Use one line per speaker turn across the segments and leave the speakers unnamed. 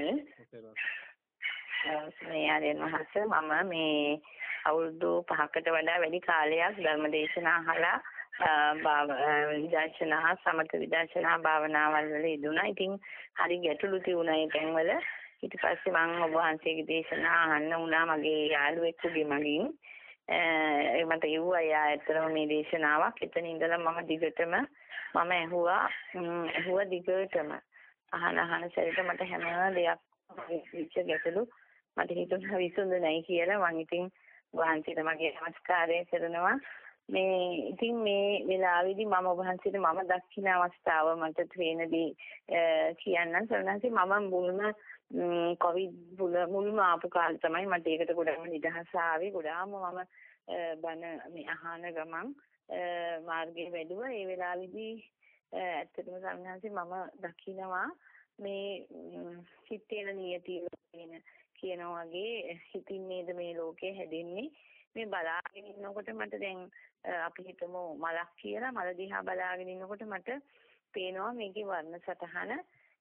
තෙරුවන්සරණයි. මේ ආර්යයන් වහන්සේ මම මේ අවුරුදු 5කට වඩා වැඩි කාලයක් ධර්ම දේශනා අහලා විදර්ශනා සමත විදර්ශනා භාවනාවල් වල යෙදුණා. ඉතින් හරි ගැටලු තියුණා ඒ තැන්වල. ඊට පස්සේ මම ඔබ වහන්සේගේ දේශනා අහන්න වුණා මගේ යාළුවෙකුගේ මගින්. ඒ මට ඉව්වා යා ඇත්තටම මේ දේශනාවක්. එතන ඉඳලා මම දිගටම මම ඇහුවා ඇහුවා දිගටම. අහන අහන සැරේට මට හැම දෙයක් විච්ච ගැටලු. මට හිතුණා විසඳු නැහැ කියලා. මම ඉතින් වහන්සේට මගේ නමස්කාරය කරනවා. මේ ඉතින් මේ වෙලාවේදී මම වහන්සේට මම දක්ෂින අවස්ථාව මට තේනදී කියන්නම්. සරණන්සේ මම මුල්ම කොවිඩ් මුල මුල්ම ආපු කාලේ තමයි මට ඒකට ගොඩාක් නිදහස ආවේ. ගොඩාම මම බන මේ අහන ගමන් මාර්ගයේ වැඩුවා. ඒ වෙලාවේදී ඇත්තටම සරණන්සේ මම දකිනවා මේ හිතේන නියතිය කියන කියනවා වගේ හිතින් නේද මේ ලෝකය හැදෙන්නේ. මේ බලාගෙන ඉන්නකොට මට දැන් අපි හිතමු මලක් කියලා මල දිහා බලාගෙන ඉන්නකොට මට පේනවා මේකේ වර්ණ සටහන.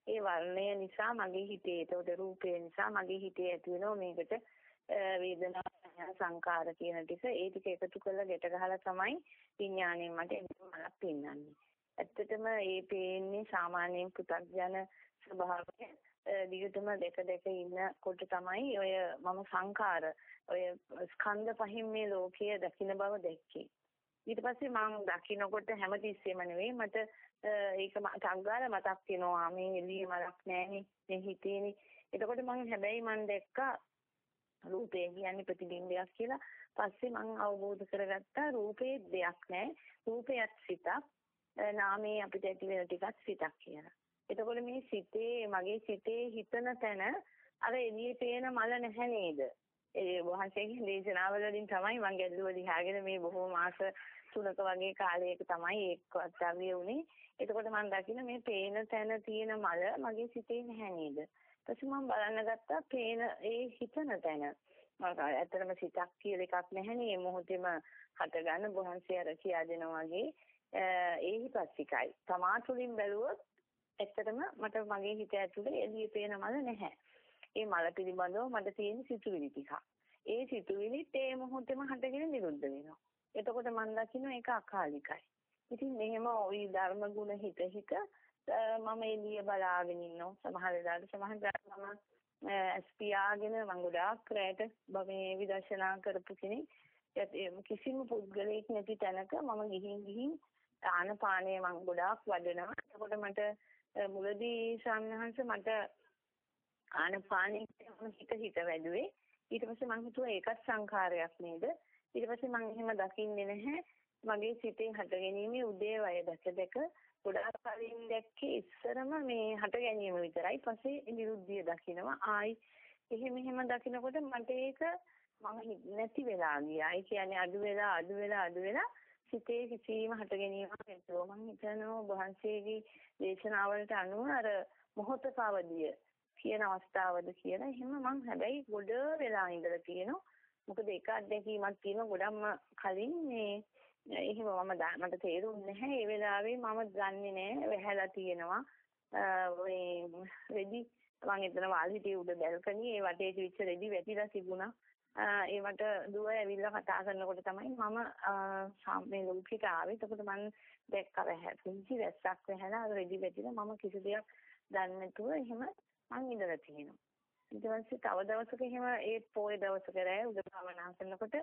ඒ වර්ණය නිසා මගේ හිතේ ඒතකොට රූපය නිසා මගේ හිතේ ඇති වෙනවා මේකට වේදනා සංකාර කියන ටික. ඒ ටික එකතු කරලා ගැට ගහලා තමයි විඥාණයෙන් මට මලක් පෙන්වන්නේ. ඇත්තටම ඒ පේන්නේ සාමාන්‍යයෙන් පු탁ජන ස්වභාවය දිගටම දෙක දෙක ඉන්නකොට තමයි ඔය මම සංඛාර ඔය ස්කන්ධ පහින් මේ ලෝකය දකින්න බව දැක්කේ. ඊට පස්සේ මම දකින්නකොට හැමතිස්සෙම නෙවෙයි මට ඒක සංගාර මතක් වෙනවා මේ එළිය මලක් නැහෙනේ මේ හිතේනේ. එතකොට මම හැබැයි මම දැක්කා රූපය කියන්නේ ප්‍රතිබිම්බයක් කියලා. පස්සේ මම අවබෝධ කරගත්තා රූපේ දෙයක් නැහැ. රූපයත් සිතක්. නාමයේ අපිට ඇති වෙන ටිකක් සිතක් කියලා. එතකොට මේ සිතේ මගේ සිතේ හිතන තැන අර එළියේ පේන මල නැහැ නේද? ඒ වහන්සේගේ දේශනාවලින් තමයි මම ගැල්ලුව ලියාගෙන මේ බොහෝ මාස තුනක වගේ කාලයක තමයි ඒක අත්‍යවශ්‍ය වුණේ. එතකොට මම දකින්න මේ පේන තැන තියෙන මල මගේ සිතේ නැහැ නේද? ඊපස්සේ මම බලන්න ගත්තා පේන ඒ හිතන තැන. මම ඇත්තටම සිතක් කියලා එකක් නැහැ නේ මොහොතේම හට ගන්න වහන්සේ අර කියා දෙනවා වගේ ඒ හිපස්සිකයි. තමා තුළින් බැලුවොත් ඇත්තටම මට මගේ හිත ඇතුලේ එළියේ පේන මල නැහැ. ඒ මල පිළිබඳව මට තියෙන සිතුවිලි ටිකක්. ඒ සිතුවිලිත් ඒ මොහොතේම හටගෙන නිරුද්ධ වෙනවා. එතකොට මම දකින්න ඒක අකාලිකයි. ඉතින් මෙහෙම ওই ධර්ම ගුණ හිත හිත මම එළිය බලාගෙන ඉන්නවා. සමහර වෙලාවට සමහර වෙලාවට මම ස්පියාගෙන මම ගොඩාක් රැට මේ විදර්ශනා කරපු කෙනෙක්. කිසිම පුද්ගලයෙක් නැති තැනක මම ගිහින් ගිහින් ආනපානය මම ගොඩාක් වඩනවා. එතකොට මට මුලදී සම්හංශ මට ආනපානෙ හිත හිත වැදුවේ ඊට පස්සේ මම හිතුවා ඒකත් සංඛාරයක් නේද? ඊට පස්සේ මම එහෙම දකින්නේ නැහැ. මගේ සිතේ හට ගැනීමේ උදේවය දැක දැක ගොඩාක් කලින් දැක්කේ ඉස්සරම මේ හට ගැනීම විතරයි. පස්සේ නිරුද්ධිය දකිනවා. ආයි එහෙම එහෙම දකිනකොට මට ඒක මම නැති වෙලා ගියා. ඒ කියන්නේ අඩු වෙලා අඩු වෙලා අඩු වෙලා සිතේ කිසිම හට ගැනීමක් නැතුව මම හිතනවා වහන්සේගේ දේශනාවලට අනුව අර මොහොතක අවදිය කියන අවස්ථාවද කියලා. එහෙම මම හැබැයි ගොඩ වෙලා ඉඳලා තියෙනවා. මොකද එක අත්දැකීමක් තියෙනවා ගොඩක්ම කලින් මේ එහෙම මම මට තේරුන්නේ නැහැ. ඒ වෙලාවේ මම දන්නේ නැහැ. වැහැලා තියෙනවා. මේ රෙදි මම එතන වාල් හිටියේ උඩ බැල්කනි ඒ වටේ තිබිච්ච රෙදි වැටිලා තිබුණා. ඒවට දුව ඇවිල්ලා කතා කරනකොට තමයි මම මේ ලෝකෙට ආවේ. එතකොට මම දැක්ක වැහැ පුංචි වැස්සක් වැහැලා අර රෙදි වැටිලා මම කිසි දෙයක් දන්නේ නැතුව එහෙම මං ඉඳලා තියෙනවා. ඊට පස්සේ තව දවසක එහෙම ඒ පොය දවසක රැය උදේ භාවනා කරනකොට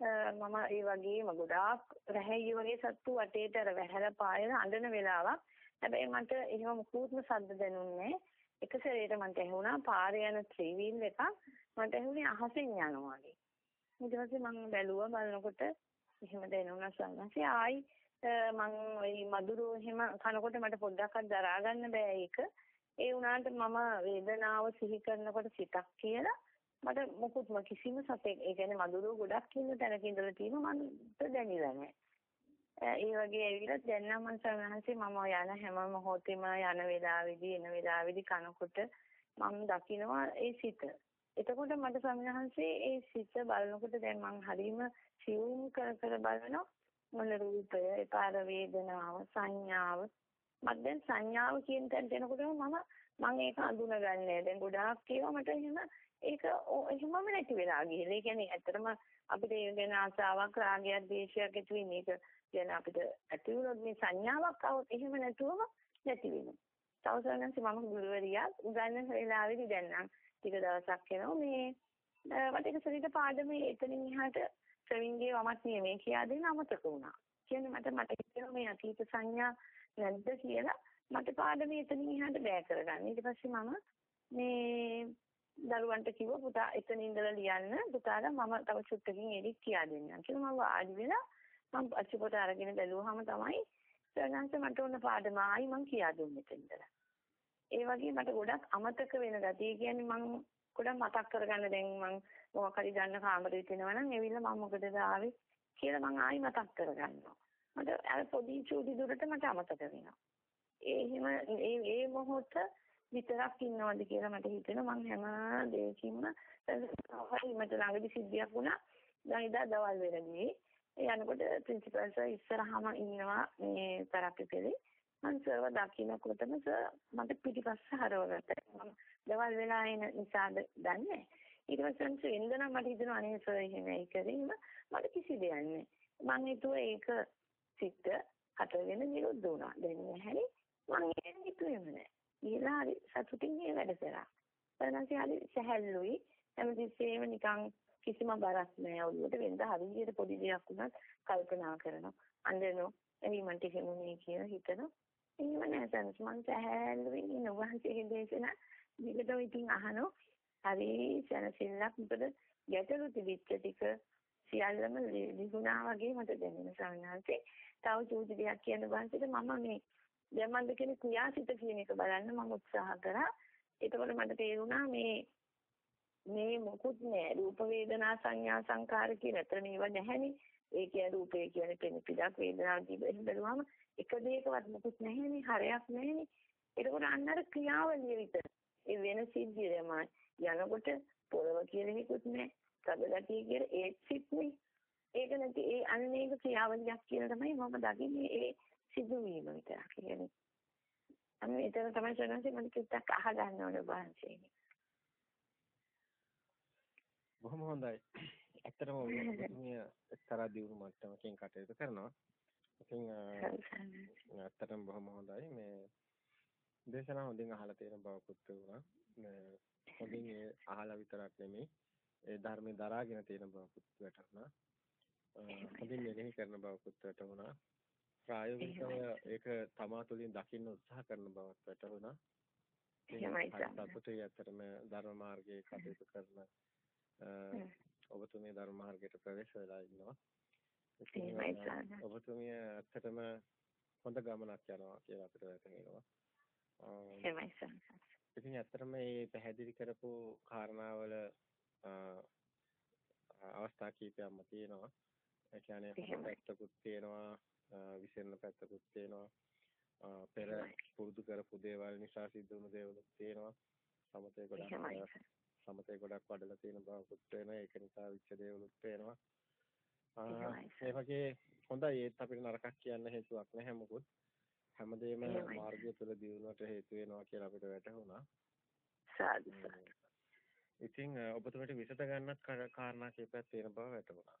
මම ඒ වගේම ගොඩාක් රැහැයි වගේ සත්තු වටේට අර වැහැලා පායන අඬන වෙලාවක්. හැබැයි මට එහෙම මුකුත්ම සද්ද දැනුන්නේ එක සැරේට මට ඇහුණා පාරේ යන ත්‍රිවිල් එකක් මට ඇහුනේ අහසෙන් යනවා වගේ. ඊට පස්සේ මම බැලුවා බලනකොට එහෙම දැනුණා සංඝසේ ආයි මම ওই මදුරු එහෙම කනකොට මට පොඩ්ඩක්වත් දරා ගන්න බෑ ඒක. ඒ වුණාට මම වේදනාව සිහි කරනකොට සිතක් කියලා මට මොකුත්ම කිසිම සතෙක් ඒ කියන්නේ මදුරුව ගොඩක් ඉන්න තැනක ඉඳලා තියෙන මන්ට දැනෙලා නැහැ. ඒ වගේ ඇවිල්ලා දැන් නම් මං සංඝහන්සේ මම යන හැම මොහොතෙම යන වෙලාවෙදී එන වෙලාවෙදී කනකොට මම දකිනවා ඒ සිත. එතකොට මට ස්වාමිනහන්සේ ඒ සිත බලනකොට දැන් මං හරීම සියුම් කර කර බලනවා. මොන රූපය ඒපාර වේදනාව සංඥාව. මට දැන් සංඥාව කියන තැනට එනකොට මම මම ඒක අඳුනගන්නේ දැන් ගොඩාක් ඒවා මට එහෙම ඒක එහෙමම නැති වෙලා ගිහින් ඒ කියන්නේ ඇත්තටම අපිට ඒ ගැන ආසාවක් රාගයක් දේශයක් ඇති වෙන්නේ. ඒක කියන අපිට ඇති වුණොත් මේ සංඥාවක් આવොත් එහෙම නැතුවම නැති වෙනවා. තවසරණන්ස මම ගුරුවරියා උගන්වන වෙලාවේදී දැන් නම් ටික දවසක් යනවා මේ මට ඒක සරිත පාඩමේ එතනින් එහාට ප්‍රවීන්ගේ වමත් නියමේ කියා දෙන්න අමතක වුණා. කියන්නේ මට මට හිතෙනවා මේ අතීත සංඥා නැද්ද කියලා මට පාඩමේ එතනින් එහාට බෑ කරගන්න. ඊට පස්සේ මම මේ දරුවන්ට කිව්වා පුතා එතන ඉඳලා ලියන්න පුතාලා මම තව චුට්ටකින් එලි කියා දෙන්නම් කියලා මම වාඩි වෙලා මම අච්චුපොත අරගෙන බැලුවාම තමයි සර්ණංශ මට ඕන පාඩම ආයි මං කියා දුන්නේ ඉඳලා. ඒ වගේ මට ගොඩක් අමතක වෙන ගතිය කියන්නේ මං ගොඩක් මතක් කරගන්න දැන් මං මොකක් හරි ගන්න කාමරේ තියෙනවා නම් එවිල්ලා මම මොකටද ආවේ කියලා මං ආයි මතක් කරගන්නවා. මට අර පොඩි චූටි දුරට මට අමතක වෙනවා. ඒ එහෙම ඒ ඒ මොහොත විතරක් ඉන්නවද කියලා මට හිතෙනවා මං හැම දෙයකින්ම හරි මට ළඟදි සිද්ධියක් වුණා දැන් ඉදා දවල් වෙලදී ඒ යනකොට ප්‍රින්සිපල් සර් ඉස්සරහම ඉන්නවා මේ තරප්පි පෙළේ මං සර්ව දකින්නකොටම සර් මට පිටිපස්ස හරවගත්තා. මම දවල් වෙලා එන නිසාද දන්නේ. ඊට පස්සේ එන්න නම් මට හිතෙනවා අනේ සර් එහෙම ඒ කරේම මට කිසි දෙයක් නැහැ. මං හිතුවා ඒක සිත් හතරගෙන නිරුද්ධ වුණා. දැන් නැහැ. මං ඒක හිතුවේම නැහැ. ගිහලා හරි සතුටින් මේ වැඩ කරා. ඊපස්සේ හරි සැහැල්ලුයි. හැමතිස්සෙම නිකන් කිසිම බරක් නෑ ඔළුවට වෙනද හරියට පොඩි දෙයක් වුණත් කල්පනා කරනවා. අඬනවා. එහි මන්ට හිමුනේ කියලා හිතනවා. එහෙම නෑ සනස් මං සැහැල්ලුවෙන් ඉන්න වහන්සේගේ දේශනා විගතව ඉතින් අහනවා. හරි සනසිල්ලක් මොකද ගැටලු තිබිච්ච ටික සියල්ලම ලිහුණා වගේ මට දැනෙන සංඥාන්සේ තව චූටි දෙයක් කියන්න වහන්සේට මම මේ දැන් මන්ද කියන්නේ ක්‍රියාසිත කියන එක බලන්න මම උත්සාහ කරා. එතකොට මට තේරුණා මේ මේ මොකුත් නෑ රූප වේදනා සංඥා සංකාර කියන අතර මේවා නැහැනේ. ඒ කියන්නේ රූපේ කියන්නේ පෙනිපිඩක් වේදනාව දිවෙන් බැලුවම එක දෙයකවත් මොකුත් නැහැනේ හරයක් නැහැනේ. එතකොට අන්න අර ක්‍රියාවලිය විතර. ඒ වෙන සිද්ධිය තමයි යනකොට පොළව කියලා එකකුත් නෑ. සබගතිය කියලා ඒත් සිත්නේ. ඒක නැති ඒ අනේක ක්‍රියාවලියක් කියලා තමයි මම දකින්නේ ඒ සිදුවීම විතරක් කියන්නේ. අන්න එතන තමයි සනන්සේ මම චුට්ටක් අහගන්න ඕනේ වහන්සේගෙන්.
බොහොම හොඳයි. ඇත්තටම මේ එක්තරා දියුණු මට්ටමකින් කටයුතු කරනවා. ඉතින් ඇත්තටම බොහොම හොඳයි. මේ දේශනා හොඳින් අහලා තියෙන බවකුත් වුණා. මේ හොඳින් ඒ අහලා විතරක් නෙමෙයි ඒ ධර්මයේ දරාගෙන තියෙන බවකුත් වැටහුණා. හොඳින් මෙනෙහි කරන බවකුත් වැටහුණා. ප්‍රායෝගිකව ඒක තමා තුළින් දකින්න උත්සාහ කරන බවක් වැටහුණා.
එහෙමයි
සතුටුයි ඇත්තටම ධර්ම මාර්ගයේ කටයුතු කරන ඔබතුමිය ධර්ම මාර්ගයට ප්‍රවේශ වෙලා ඉන්නවා. ඔබතුමිය ඇත්තටම හොඳ ගමනක් යනවා කියලා අපිට වැටහෙනවා.
එහෙමයි
ඉතින් ඇත්තටම මේ පැහැදිලි කරපු කාරණාවල අවස්ථා කීපයක්ම තියෙනවා. ඒ කියන්නේ පැත්තකුත් තියෙනවා විසෙන්න පැත්තකුත් තියෙනවා. පෙර පුරුදු කරපු දේවල් නිසා සිද්ධ වුණු දේවලුත් තියෙනවා. සමතේ ගොඩක් සමතේ ගොඩක් වඩලා තියෙන බවකුත් වෙනවා. ඒක නිසා විච්ච දේවලුත් වෙනවා. ඒ වගේ හොඳයි ඒත් අපිට නරකක් කියන්න හේතුවක් නැහැ මොකුත්. හැමදේම මාර්ගය තුළ දියුණුවට හේතු වෙනවා කියලා අපිට වැටහුණා.
සාදු
ඉතින් ඔබතුමීට විසඳ ගන්නත් කාරණා කීපයක් තියෙන බව වැටහුණා.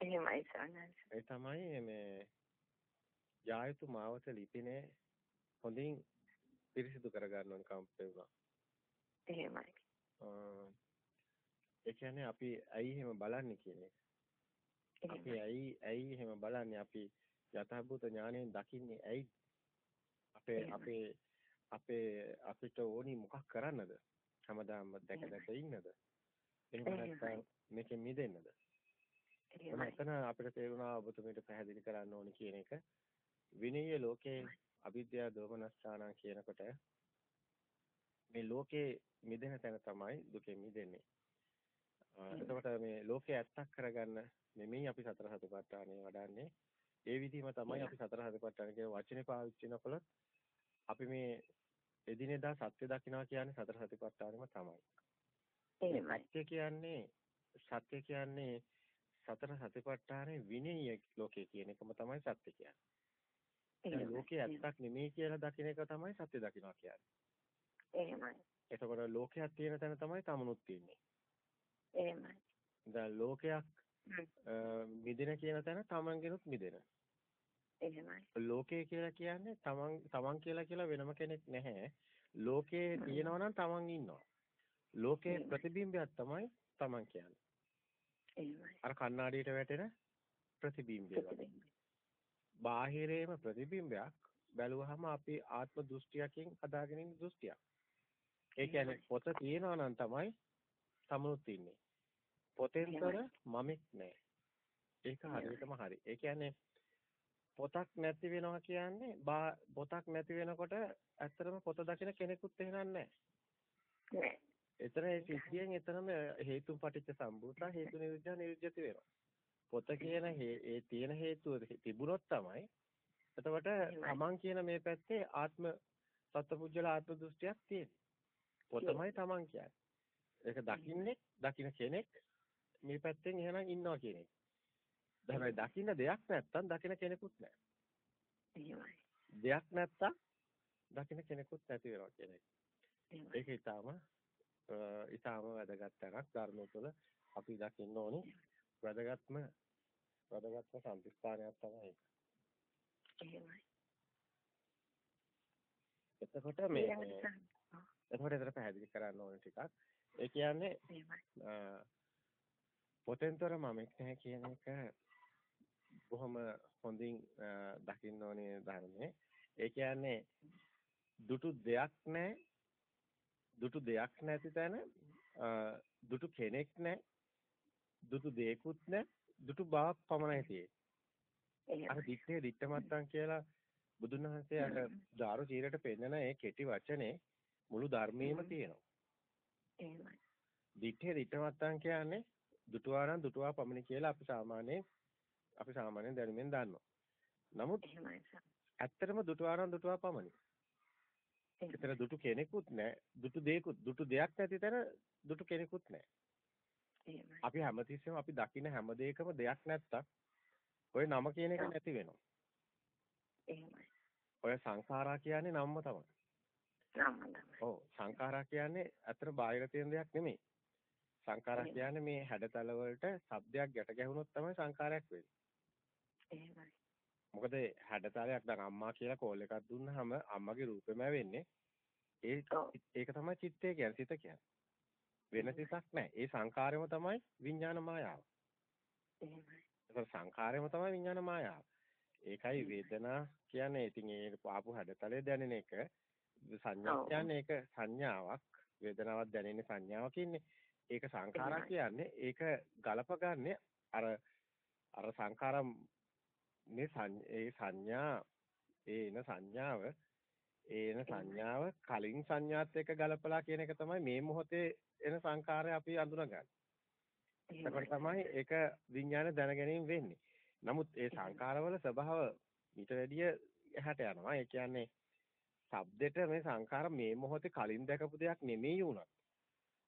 එහෙමයි සානන්ද.
ඒ තමයි මේ යායුතු මාවත ලිපිනේ හොඳින් පිරිසිදු කරගන්න ඕන කම්පේ වුණා.
එහෙමයි.
ඒ කියන්නේ අපි ඇයි එහෙම බලන්නේ කියන එක. අපි ඇයි ඇයි එහෙම බලන්නේ අපි යථාභූත ඥාණයෙන් දකින්නේ ඇයි? අපේ අපේ අපේ අපිට ඕනි මොකක් කරන්නද? හැමදාම දැක දැක ඉන්නද? එහෙම නැත්නම් මේකෙන් මිදෙන්නද? එතන අපිට තේරුණා ඔබතුමීට පැහැදිලි කරන්න ඕනි කියන එක. විනීය ලෝකේ අවිද්‍යාව දෝමනස්ථාන කියනකොට මේ ලෝකේ මිදෙන තැන තමයි දුකෙන් මිදෙන්නේ. එතකොට මේ ලෝකේ ඇත්තක් කරගන්න නෙමෙයි අපි සතර සතිපට්ඨානය වඩන්නේ. ඒ විදිහම තමයි අපි සතර සතිපට්ඨාන කියන වචනේ පාවිච්චි කරනකොට අපි මේ එදිනෙදා සත්‍ය දකින්නවා කියන්නේ සතර සතිපට්ඨානෙම තමයි.
එහෙමයි.
සත්‍ය කියන්නේ සත්‍ය කියන්නේ සතර සතිපට්ඨානේ විනීය ලෝකේ කියන එකම තමයි සත්‍ය කියන්නේ. ලෝකේ ඇත්තක් නෙමෙයි කියලා දකින්න එක තමයි සත්‍ය දකින්නවා කියන්නේ.
එහෙමයි.
එතකොට ලෝකයක් තියෙන තැන තමයි තමනුත් තියෙන්නේ.
එහෙමයි.
දැන් ලෝකයක් මිදෙන කියන තැන තමන්ගෙනුත් මිදෙන.
එහෙමයි.
ලෝකය කියලා කියන්නේ තමන් තමන් කියලා කියලා වෙනම කෙනෙක් නැහැ. ලෝකේ තියෙනවා නම් තමන් ඉන්නවා. ලෝකේ ප්‍රතිබිම්බයක් තමයි තමන් කියන්නේ.
එහෙමයි.
අර කණ්ණාඩියට වැටෙන ප්‍රතිබිම්බය වගේ. බාහිරේම ප්‍රතිබිම්බයක් බැලුවහම අපි ආත්ම දෘෂ්ටියකින් හදාගෙන ඉන්න දෘෂ්ටියක්. ඒ කියන්නේ පොත තියෙනවා නම් තමයි තමනුත් ඉන්නේ. පොතෙන්තර මමෙක් නැහැ. ඒක හරියටම හරි. ඒ කියන්නේ පොතක් නැති වෙනවා කියන්නේ පොතක් නැති වෙනකොට ඇත්තටම පොත දකින කෙනෙකුත් එහෙනම් නැහැ. එතන ඒ සිද්ධියෙන් එතනම හේතු පටිච්ච සම්භූත හේතු නිරුද්ධ නිරුද්ධති වෙනවා. පොත කියන ඒ තියෙන හේතුව තිබුණොත් තමයි එතකොට තමන් කියන මේ පැත්තේ ආත්ම සත්පුජ්‍යල ආත්ම දෘෂ්ටියක් තියෙන්නේ. පොතමයි තමන් කියන්නේ. ඒක දකින්නේ දකින්න කෙනෙක් මේ පැත්තෙන් එහෙනම් ඉන්නවා කියන එක. හැබැයි දකින්න දෙයක් නැත්තම් දකින්න කෙනෙකුත් නැහැ.
එහෙමයි.
දෙයක් නැත්තම් දකින්න කෙනෙකුත් නැති වෙනවා කියන එක. ඒක ඊටාම ඊටාම වැදගත් තරක් ධර්ම තුළ අපි දකින්න ඕනේ වැදගත්ම වැදගත්ම සම්පස්ථානයක් තමයි. එතකොට මේ එතකොට ඒතර පැහැදිලි කරන්න ඕනේ ටිකක්. ඒ කියන්නේ පොතෙන්තර මමෙක් නැහැ කියන එක බොහොම හොඳින් දකින්න ඕනේ ධර්මයේ. ඒ කියන්නේ දුටු දෙයක් නැහැ. දුටු දෙයක් නැති තැන දුටු කෙනෙක් නැහැ. දුටු දෙයක්ුත් නැහැ. දුටු බවක් පමණයි තියෙන්නේ. අර දිත්තේ දිත්තමත්තන් කියලා බුදුන් වහන්සේ අර දාරු චීරයට පෙන්නන ඒ කෙටි වචනේ මුළු ධර්මයේම තියෙනවා.
එහෙමයි.
දිත්තේ දිත්තමත්තන් කියන්නේ දුටුවානම් දුටුවා පමණි කියලා අපි සාමාන්‍යයෙන් අපි සාමාන්‍යයෙන් දැනුමින් දන්නවා. නමුත් ඇත්තටම දුටුවානම් දුටුවා පමණි. ඒතර දුටු කෙනෙකුත් නැහැ, දුටු දෙයක්ුත් දුටු දෙයක් නැති තැන දුටු කෙනෙකුත් නැහැ. අපි හැමතිස්සෙම අපි දකින හැම දෙයකම දෙයක් නැත්තම් ඔය නම කියන එක නැති වෙනවා.
එහෙමයි.
ඔය සංඛාරා කියන්නේ නම්ම තමයි. ඔව් සංඛාරා කියන්නේ අතර බාහිර තියෙන දෙයක් නෙමෙයි. සංඛාරා කියන්නේ මේ හැඩතල වලට શબ્දයක් ගැට ගැහුනොත් තමයි සංඛාරයක් වෙන්නේ.
එහෙමයි.
මොකද හැඩතලයක් දැන් අම්මා කියලා කෝල් එකක් දුන්නාම අම්මගේ රූපෙම වෙන්නේ. ඒ ඒක තමයි චිත්තය කියන්නේ සිත කියන්නේ. වෙන සිතක් නැහැ. ඒ සංඛාරයම තමයි විඥාන මායාව.
එහෙමයි.
ඒක සංඛාරයම තමයි විඥාන මායාව. ඒකයි වේදනා කියන්නේ ඉතින් ඒ පාපු හැඩතලේ දැනෙන එක සංඥා කියන්නේ ඒක සංඥාවක්. වේදනාවක් දැනෙන සංඥාවක් ඉන්නේ. ඒක සංඛාරා කියන්නේ ඒක ගලපගන්නේ අර අර සංඛාරම් මේ ඒ සංඥා ඒන සංඥාව. ඒන සංඥාව කලින් සංඥාත් එක්ක ගලපලා කියන එක තමයි මේ මොහොතේ එන සංඛාරය අපි අඳුනගන්නේ. එතකොට තමයි ඒක විඥාන දැනගැනීම වෙන්නේ. නමුත් ඒ සංඛාරවල ස්වභාව ඊට වැඩිය එහාට යනවා. ඒ කියන්නේ shabdෙට මේ සංඛාර මේ මොහොතේ කලින් දැකපු දෙයක් නෙමෙයි උනත්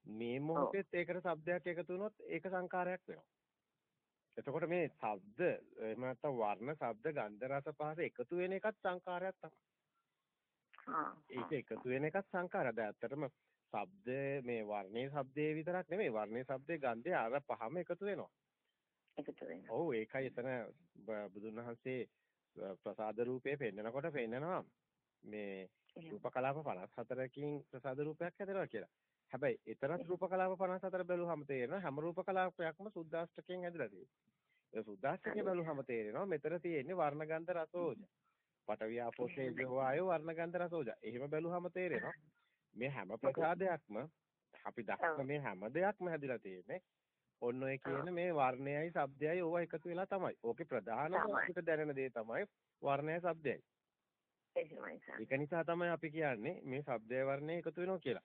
මේ මොහොතේත් ඒකට શબ્දයක් එකතු වුණොත් ඒක සංකාරයක් වෙනවා. එතකොට මේ ශබ්ද එහෙම නැත්නම් වර්ණ, ශබ්ද, ගන්ධ, රස, පහස එකතු වෙන එකත් සංකාරයක් තමයි. ඒක එකතු වෙන එකත් සංකාරයක්. ඇත්තටම ශබ්ද මේ වර්ණේ ශබ්දේ විතරක් නෙමෙයි වර්ණේ ශබ්දේ ගන්ධේ අර පහම එකතු වෙනවා.
එකතු වෙනවා.
ඔව් ඒකයි එතන බුදුන් වහන්සේ ප්‍රසාද රූපේ පෙන්නකොට පෙන්නනවා මේ රූප කලාප 54කින් ප්‍රසාද රූපයක් හැදෙනවා කියලා. හැබැයි ඊතරත් රූප කලාප 54 බැලුවම තේරෙනවා හැම රූප කලාපයක්ම සුද්දාෂ්ටකයෙන් ඇදලා තියෙනවා. ඒ සුද්දාෂ්ටකයෙන් බැලුවම තේරෙනවා මෙතන තියෙන්නේ වර්ණ ගන්ධ රස ඕජ. පඨවි ආපෝ තේජෝ වායෝ වර්ණ ගන්ධ රස ඕජ. එහෙම බැලුවම තේරෙනවා මේ හැම ප්‍රසාදයක්ම අපි දක්න මේ හැම දෙයක්ම හැදිලා තියෙන්නේ ඔන්න ඔය කියන මේ වර්ණයයි ශබ්දයයි ඕවා එකතු වෙලා තමයි. ඕකේ ප්‍රධානම අපිට දැනෙන දේ තමයි වර්ණයයි ශබ්දයයි. ඒක නිසා තමයි අපි කියන්නේ මේ ශබ්දය වර්ණය එකතු වෙනවා කියලා.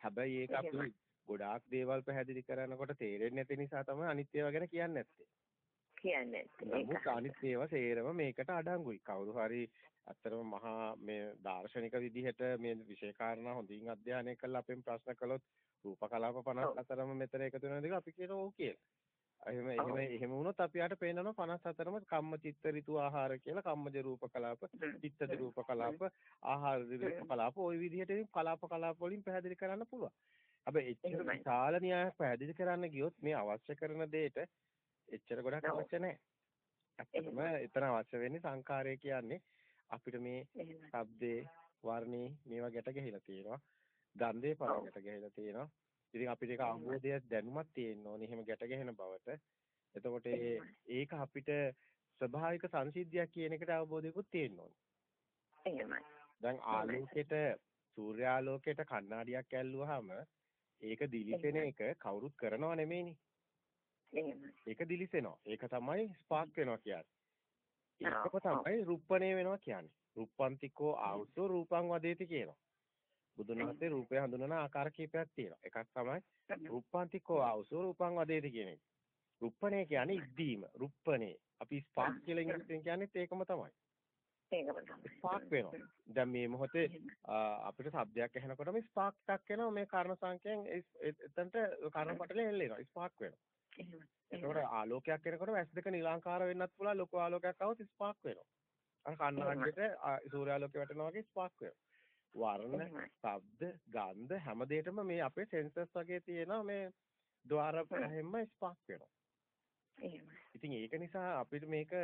හැබැයි ඒක අපි ගොඩාක් දේවල් පැහැදිලි කරනකොට තේරෙන්නේ නැති නිසා තමයි අනිත් ඒවා ගැන කියන්නේ නැත්තේ.
කියන්නේ
නැත්තේ. අනිත් ඒවා සේරම මේකට අඩංගුයි. කවුරු හරි අත්‍තරම මහා මේ දාර්ශනික විදිහට මේ විශේෂ කාරණා හොඳින් අධ්‍යයනය කළා අපෙන් ප්‍රශ්න කළොත් රූප කලාප 54ම මෙතන එකතු වෙන දෙක අපි කියනවා ඕක කියලා. එහෙම එහෙම එහෙම වුණොත් අපි යාට පේනවා 54ම කම්ම චිත්ත ඍතු ආහාර කියලා කම්මජ රූප කලාප, චිත්තජ රූප කලාප, ආහාර රූප කලාප ওই විදිහට කලාප කලාප වලින් පැහැදිලි කරන්න පුළුවන්. හැබැයි එච්චර විශාල න්‍යායක් පැහැදිලි කරන්න ගියොත් මේ අවශ්‍ය කරන දෙයට එච්චර ගොඩක් අවශ්‍ය නැහැ. ඇත්තටම එතන අවශ්‍ය වෙන්නේ සංකාරය කියන්නේ අපිට මේ ශබ්දේ, වර්ණේ මේවා ගැට ගැහිලා තියෙනවා. ගන්ධේ පාව ගැට ගැහිලා තියෙනවා. ඉතින් අපිට ඒක අවබෝධයක් දැනුමක් තියෙන්න ඕනේ. එහෙම ගැට ගැහෙන බවට. එතකොට ඒක අපිට ස්වභාවික සංසිද්ධියක් කියන එකට අවබෝධයකුත් තියෙන්න ඕනේ.
එහෙමයි.
දැන් ආලෝකයට සූර්යාලෝකයට කණ්ණාඩියක් ඇල්ලුවාම ඒක දිලිසෙන එක කවුරුත් කරනව නෙමෙයිනේ.
එහෙමයි.
ඒක දිලිසෙනවා. ඒක තමයි ස්පාර්ක් වෙනවා කියන්නේ. ඒකම තමයි රුප්පණේ වෙනවා කියන්නේ. රුප්පන්තිකෝ ආවුසෝ රූපං වදේති කියනවා. බුදුන් වහන්සේ රූපය හඳුනන ආකාර කීපයක් තියෙනවා. එකක් තමයි රුප්පන්තිකෝ ආවුසෝ රූපං වදේති කියන එක. රුප්පණේ කියන්නේ ඉද්දීම. රුප්පණේ. අපි ස්පාර්ක් කියලා ඉංග්‍රීසියෙන් කියන්නේත් ඒකම තමයි.
ඒකම තමයි.
ස්පාර්ක් වෙනවා. දැන් මේ මොහොතේ අපිට ශබ්දයක් ඇහෙනකොටම ස්පාර්ක් එකක් එනවා මේ කර්ණ සංඛ්‍යෙන් එතනට කර්ණ පටලේ හෙල්ලෙනවා. ස්පාර්ක් වෙනවා. ඒකෝර ආලෝකයක් එනකොට වැස් දෙක නිලාංකාර වෙන්නත් පුළුවන් ලොකු ආලෝකයක් આવොත් ස්පාර්ක් වෙනවා. අර කන්නහඬට සූර්යාලෝකය වැටෙනවා වගේ ස්පාර්ක් වෙනවා. වර්ණ, ශබ්ද, ගන්ධ හැම දෙයකම මේ අපේ සෙන්සර්ස් වගේ තියෙනවා මේ ద్వාර පහෙන්ම ස්පාර්ක් වෙනවා.
එහෙමයි.
ඉතින් ඒක නිසා අපිට මේක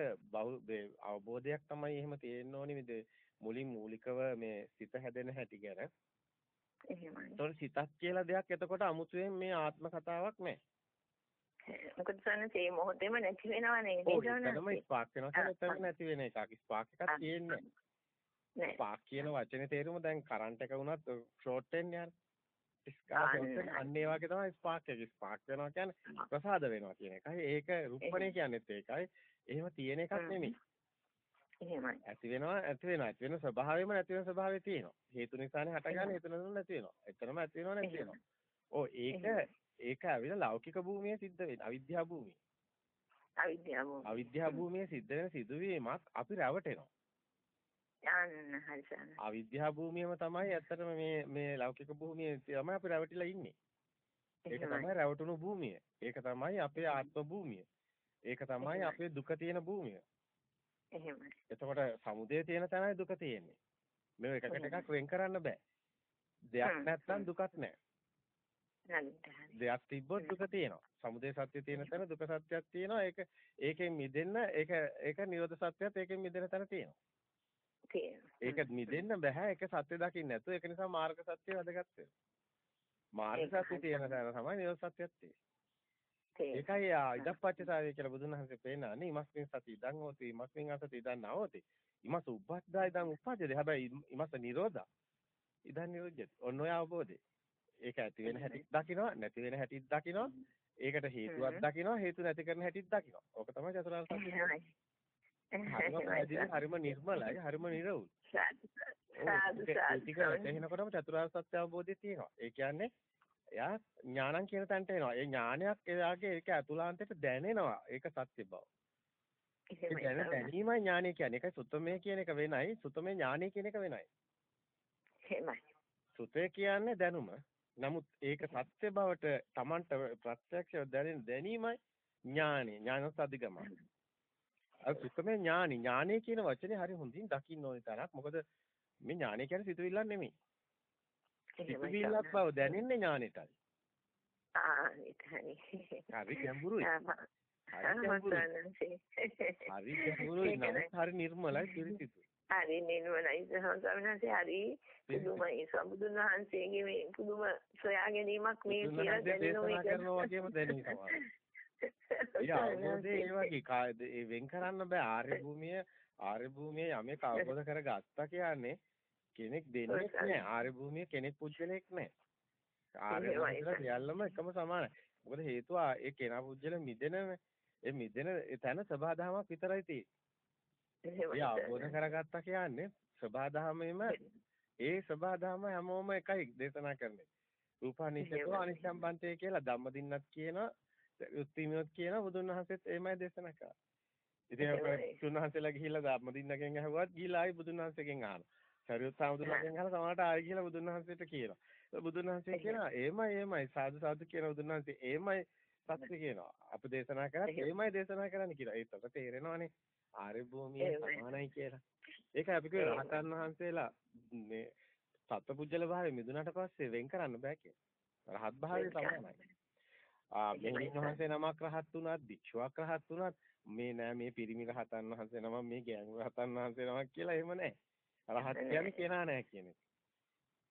අවබෝධයක් තමයි එහෙම තියෙන්න ඕනේ මුලින් මූලිකව මේ සිත හැදෙන හැටි ගැන.
එහෙමයි.
ඒතකොට සිතක් කියලා දෙයක් එතකොට අමුතුවෙන් මේ ආත්ම කතාවක් නැහැ.
මොකද සන්නස් මේ මොහොතේම නැති වෙනවනේ?
ඔව් එතනම ස්පාක් වෙනවා කියලා නැති වෙන එකක්. ස්පාක් එකක් තියෙන්නේ. ස්පාක් කියන වචනේ තේරුම දැන් කරන්ට් එක වුණත් ෂෝට් වෙන්නේ. ස්පාක් අන්න ඒ වගේ තමයි ස්පාක් එක. ස්පාක් වෙනවා කියන්නේ ප්‍රසාද වෙනවා කියන එකයි. ඒක රුප්පණේ කියන්නේත් ඒකයි. එහෙම තියෙන එකක් නෙමෙයි.
එහෙමයි.
ඇති වෙනවා ඇති වෙනවා. ඇති වෙන ස්වභාවයම නැති වෙන ස්වභාවය තියෙනවා. හේතු නිසානේ හටගන්නේ හේතු නැතුව නැති වෙනවා. එතරම් ඇති වෙනවා නැති වෙනවා. ඔව් ඒක ඒක ඇවිල්ලා ලෞකික භූමියේ සිද්ධ වෙන අවිද්‍යා භූමිය.
අවිද්‍යා භූමිය.
අවිද්‍යා භූමියේ සිද්ධ වෙන සිදුවීමක් අපි රැවටෙනවා.
යන්න හරිසන.
අවිද්‍යා භූමියම තමයි ඇත්තටම මේ මේ ලෞකික භූමියේ තමයි අපි රැවටිලා ඉන්නේ. ඒක තමයි රැවටුණු භූමිය. ඒක තමයි අපේ ආත්ම භූමිය. ඒක තමයි අපේ දුක තියෙන භූමිය.
එහෙමයි.
එතකොට සමුදය තියෙන තැනයි දුක තියෙන්නේ. මේ එකකට එකක් වෙන් කරන්න බෑ. දෙයක් නැත්නම් දුකක් නැහැ. දෙයක් තිබ්බොත් දුක තියෙනවා. සමුදය සත්‍ය තියෙන තැන දුක සත්‍යයක් තියෙනවා. ඒක ඒකෙන් මිදෙන්න ඒක ඒක නිරෝධ සත්‍යයත් ඒකෙන් මිදෙන තැන තියෙනවා. ඒක මිදෙන්න බෑ. ඒක සත්‍ය දකින්න නැතුව ඒක නිසා මාර්ග සත්‍ය වැදගත් වෙනවා. මාර්ග සත්‍ය තියෙන තැන තමයි නිරෝධ සත්‍යයක් තියෙන්නේ. ඒකයි ඉදප්පච්චතාවය කියලා බුදුන් වහන්සේ පේනන්නේ ඉමස්මින් සති ඉදන් හෝති ඉමස්මින් අසති ඉදන් නහෝති. ඉමස් උප්පද්දා ඉදන් උප්පජ්ජති. හැබැයි ඉමස් නිරෝධා. ඉදන් නිරෝධ්‍යති. ඔන්න ඔය අවබෝධය. ඒක ඇති වෙන හැටි දකිනවා නැති වෙන හැටි දකිනවා ඒකට හේතුවක් දකිනවා හේතු නැති කරන හැටිත් දකිනවා ඕක තමයි චතුරාර්ය සත්‍ය හරිම නිර්මලයි හරිම නිර්වුල්. එහෙනකොටම චතුරාර්ය සත්‍ය අවබෝධය තියෙනවා. ඒ කියන්නේ එයා ඥානං කියන තැනට එනවා. ඒ ඥානයක් එයාගේ ඒක අතුලාන්තයට දැනෙනවා. ඒක සත්‍ය බව. ඒ දැන දැනීමයි ඥානය කියන්නේ. ඒකයි සුතමේ කියන එක වෙනයි. සුතමේ ඥානය කියන එක වෙනයි.
එහෙමයි.
සුතේ කියන්නේ දැනුම. නමුත් ඒක සත්‍ය බවට Tamanට ප්‍රත්‍යක්ෂව දැනෙන දැනීමයි ඥානෙ ඥානස් අධිගම. අර සුත්තමේ ඥානි ඥානෙ කියන වචනේ හරි හොඳින් දකින්න ඕනේ තරක්. මොකද මේ ඥානෙ කියන්නේ සිතුවිල්ලක් නෙමෙයි. සිතුවිල්ලක් බව දැනෙන්නේ ඥානෙටයි.
ආ ඒකයි.
හරි ගැඹුරුයි. හරි ගැඹුරුයි නමුත් හරි නිර්මලයි පිරිසිදුයි.
හරි නිර්මලයි ස්වාමීනාන්සේ හරි පුදුමයි සම්බුදුන් වහන්සේගේ මේ පුදුම සොයා ගැනීමක් මේ කියලා දැනෙනවා
වගේම දැනෙනවා. ඒ වගේ කායද ඒ වෙන් කරන්න බෑ ආර්ය භූමිය ආර්ය භූමිය යමෙක් අවබෝධ කරගත්තා කියන්නේ කෙනෙක් දෙන්නේ නැහැ ආර්ය භූමිය කෙනෙක් පුජ්‍යලයක් නැහැ. ආර්ය භූමිය සියල්ලම එකම සමානයි. මොකද හේතුව ඒ කෙනා පුජ්‍යල මිදෙන ඒ මිදෙන තැන සබහාදහමක් විතරයි තියෙන්නේ. ඒ අවබෝධ කරගත්තා කියන්නේ සබහාදහමෙම ඒ සබහාදහම හැමෝම එකයි දේශනා කරන්නේ. රූපානිච්චතෝ අනිච්ඡම්බන්තේ කියලා ධම්මදින්නත් කියන යුක්තිමියොත් කියන බුදුන් වහන්සේත් එයිමයි දේශනා කරා. ඉතින් තුන් වහන්සේලා ගිහිල්ලා ධම්මදින්නගෙන් ඇහුවත් ගිහිල්ලා ආයි බුදුන් වහන්සේගෙන් අහනවා. සරියුත් සාමුදුරගෙන් අහලා සමහරට ආයි ගිහිල්ලා බුදුන් වහන්සේට කියනවා. බුදුන් වහන්සේ කියනවා එමය එමය සාදු සාදු කියන බුදුන් වහන්සේ එමය සත්‍ය කියනවා. අපි දේශනා කරත් එහෙමයි දේශනා කරන්න කියලා. ඒකට තේරෙනවනේ. ආර්ය භූමිය සමානයි කියලා. ඒකයි අපි කිව්වේ රහතන් වහන්සේලා මේ සත්පුජ්‍යල භාවයේ මිදුණට පස්සේ වෙන් කරන්න බෑ කියලා. රහත් භාවයේ සමානයි. මෙහෙණින් වහන්සේ නමක් රහත් වුණත්, භික්ෂුවක් රහත් වුණත් මේ නෑ මේ පිරිමි රහතන් වහන්සේ නමක් මේ ගෑනු රහතන් වහන්සේ නමක් කියලා එහෙම නෑ. රහත් කියන්නේ කෙනා නෑ කියන එක.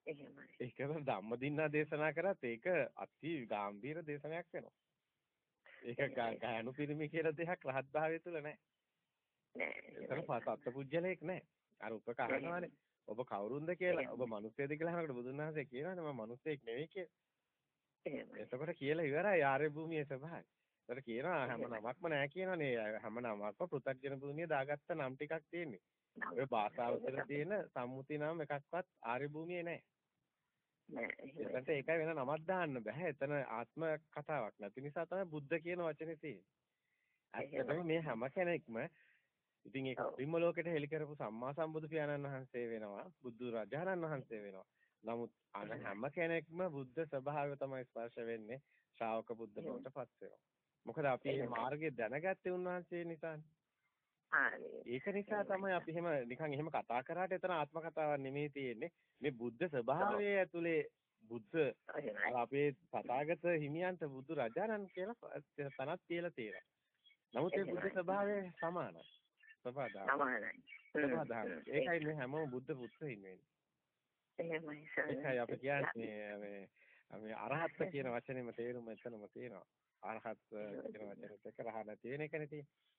එහෙමයි.
ඒකම ධම්මදින්නා දේශනා කරත් ඒක අති ගැඹීර දේශනයක් වෙනවා. ඒක ගානු පිරිමි කියලා දෙයක් රහත් භාවය තුල නෑ.
නෑ.
එතන සත්පුජ්‍යලයක් නෑ. අර උපකාරණවනේ. ඔබ කවුරුන්ද කියලා ඔබ මිනිස්සෙද කියලා අහනකොට බුදුන් වහන්සේ කියනවානේ මම මිනිස්සෙක් නෙවෙයි කියලා. එතකොට කියලා ඉවරයි ආර්ය භූමියේ ස්වභාවය. එතකොට කියනවා හැම නමක්ම නෑ කියනවනේ හැම නමක්ම පෘථග්ජන භූමියේ දාගත්ත නම් ටිකක් තියෙන්නේ. ඔය භාෂාව තුළ තියෙන සම්මුති නම් එකක්වත් ආර්ය භූමියේ නෑ. එතනට ඒකයි වෙන නමක් දාන්න බෑ. එතන ආත්ම කතාවක් නැති නිසා තමයි බුද්ධ කියන වචනේ තියෙන්නේ. ඇත්තටම මේ හැම කෙනෙක්ම ඉතින් ඒක බ්‍රහ්ම ලෝකෙට හෙළි කරපු සම්මා සම්බුදු පියාණන් වහන්සේ වෙනවා. බුදු රජාණන් වහන්සේ වෙනවා. නමුත් අන හැම කෙනෙක්ම බුද්ධ ස්වභාවය තමයි ස්පර්ශ වෙන්නේ ශ්‍රාවක බුද්ධ බවට පත් වෙනවා. මොකද අපි මේ මාර්ගය දැනගත්තේ උන්වහන්සේ නිසානේ. ඒක නිසා තමයි අපි එහෙම නිකන් එහෙම කතා කරාට එතන ආත්ම කතාවක් නෙමෙයි තියෙන්නේ. මේ බුද්ධ ස්වභාවය ඇතුලේ බුද්ධ අපේ තථාගත හිමියන්ට බුදු රජාණන් කියලා තනක් තියලා තියෙනවා. නමුත් ඒ බුද්ධ ස්වභාවය සමානයි. සබදාන.
සමානයි.
ඒකයි මේ හැමෝම බුද්ධ පුත්‍රයින් වෙන්නේ.
එහෙමයි
ඒකයි අපි කියන්නේ මේ මේ අරහත් කියන වචනේම තේරුම එතනම තියෙනවා. අරහත් කියන වචනේත් එක්ක රහ නැති වෙන එකනේ තියෙන්නේ.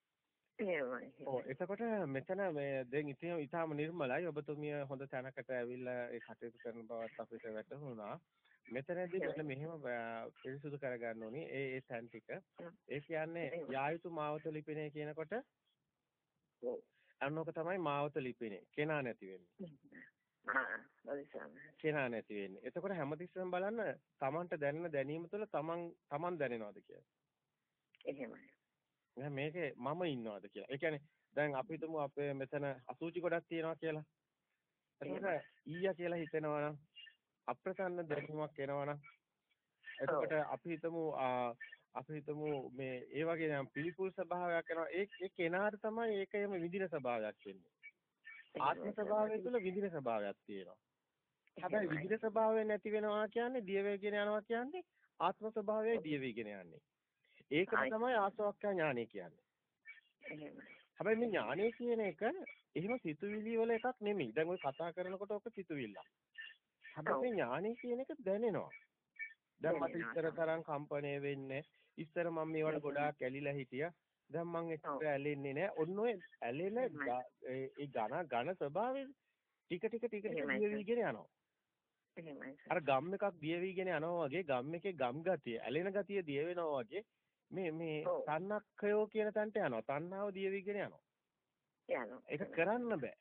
ඔව් එතකොට මෙතන මේ දැන් ඉතින් ඊටාම නිර්මලයි ඔබතුමිය හොඳ තැනකට ඇවිල්ලා ඒ කටයුතු කරන බවත් අපිට වැටහුණා. මෙතනදී මෙන්න මෙහෙම පිරිසුදු කරගන්න ඕනි ඒ ඒ තැන් ටික. ඒ කියන්නේ යායුතු මාවත ලිපිනේ කියනකොට ඔව් අන්නෝක තමයි මාවත ලිපිනේ. කෙනා නැති වෙන්නේ. කෙනා නැති වෙන්නේ. එතකොට හැමතිස්සෙම බලන්න Tamanට දැනෙන දැනීම තුළ Taman Taman දැනෙනවද කියලා.
එහෙමයි.
දැන් මේකේ මම ඉන්නවද කියලා. ඒ කියන්නේ දැන් අපි හිතමු අපේ මෙතන අසුචි ගොඩක් තියෙනවා කියලා. එතකොට ඊයා කියලා හිතෙනවා නම් අප්‍රසන්න දැනීමක් එනවා නම් එතකොට අපි හිතමු අපි හිතමු මේ ඒ වගේ නම් පිළිකුල් ස්වභාවයක් එනවා ඒ ඒ කෙනාට තමයි ඒකෙම විඳින ස්වභාවයක් වෙන්නේ. ආත්ම ස්වභාවය තුළ විඳින ස්වභාවයක් තියෙනවා. හැබැයි විඳින ස්වභාවය නැති වෙනවා කියන්නේ දිය වේගෙන යනවා කියන්නේ ආත්ම ස්වභාවයයි දිය වේගෙන යන්නේ. ඒකම තමයි ආසවක්ඛ්‍යා ඥානය කියන්නේ. හැබැයි මේ ඥානය කියන එක එහෙම සිතුවිලි වල එකක් නෙමෙයි. දැන් ඔය කතා කරනකොට ඔක සිතුවිල්ල. හැබැයි ඥානය කියන එක දැනෙනවා. දැන් මට ඉස්සර තරම් කම්පණය වෙන්නේ ඉස්සර මම මේවට ගොඩාක් ඇලිලා හිටියා. දැන් මං එච්චර ඇලෙන්නේ නැහැ. ඔන්න ඔය ඇලෙන ඒ ඝන ඝන ස්වභාවය ටික ටික ටික ටික යනවා. අර ගම් එකක් දියවිගෙන යනවා වගේ ගම් එකේ ගම් ගතිය ඇලෙන ගතිය දිය වෙනවා වගේ මේ මේ තණ්හක්ඛයෝ කියන තැනට යනවා. තණ්හාව දියවිගෙන යනවා.
යනවා.
ඒක කරන්න බෑ.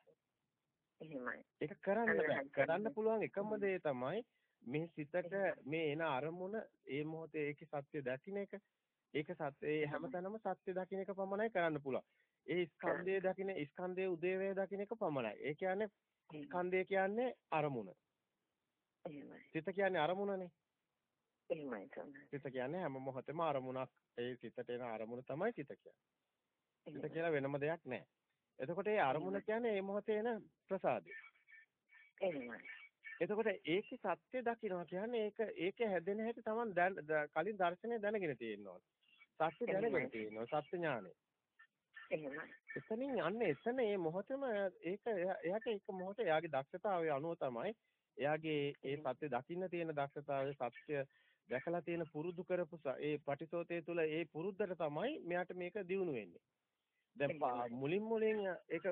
එහෙමයි.
ඒක කරන්න බෑ. කරන්න පුළුවන් එකම දේ තමයි මේ සිතට මේ එන අරමුණ ඒ මොහොතේ ඒකේ සත්‍ය දකින්න එක ඒක සත්‍ය හැමතැනම සත්‍ය දකින්න එක පමණයි කරන්න පුළුවන්. ඒ ස්කන්ධය දකින්න ස්කන්ධයේ උදේවැය දකින්න එක පමණයි. ඒ කියන්නේ ස්කන්ධය කියන්නේ අරමුණ.
එහෙමයි.
සිත කියන්නේ අරමුණනේ.
එහෙමයි තමයි.
සිත කියන්නේ හැම මොහොතෙම අරමුණක්. ඒ සිතට එන අරමුණ තමයි සිත කියන්නේ. සිත කියලා වෙනම දෙයක් නැහැ. එතකොට ඒ අරමුණ කියන්නේ මේ මොහොතේ එන ප්‍රසාදය.
එහෙමයි.
එතකොට ඒකේ සත්‍ය දකින්න කියන්නේ ඒක ඒකේ හැදෙන හැටි Taman කලින් දර්ශනය දැනගෙන තියෙනවා. සත්‍ය දැනගෙන තියෙනවා සත්‍ය ඥානෙ. එතනින් යන්නේ එතන මේ මොහොතේම ඒක එයාට ඒක මොහොතේ එයාගේ දක්ෂතාවය අනුව තමයි එයාගේ ඒ සත්‍ය දකින්න තියෙන දක්ෂතාවය සත්‍ය දැකලා තියෙන පුරුදු කරපු ඒ පටිසෝතේ තුල ඒ පුරුද්දට තමයි මෙයාට මේක දියුණු වෙන්නේ. දැන් මුලින් මුලින් ඒක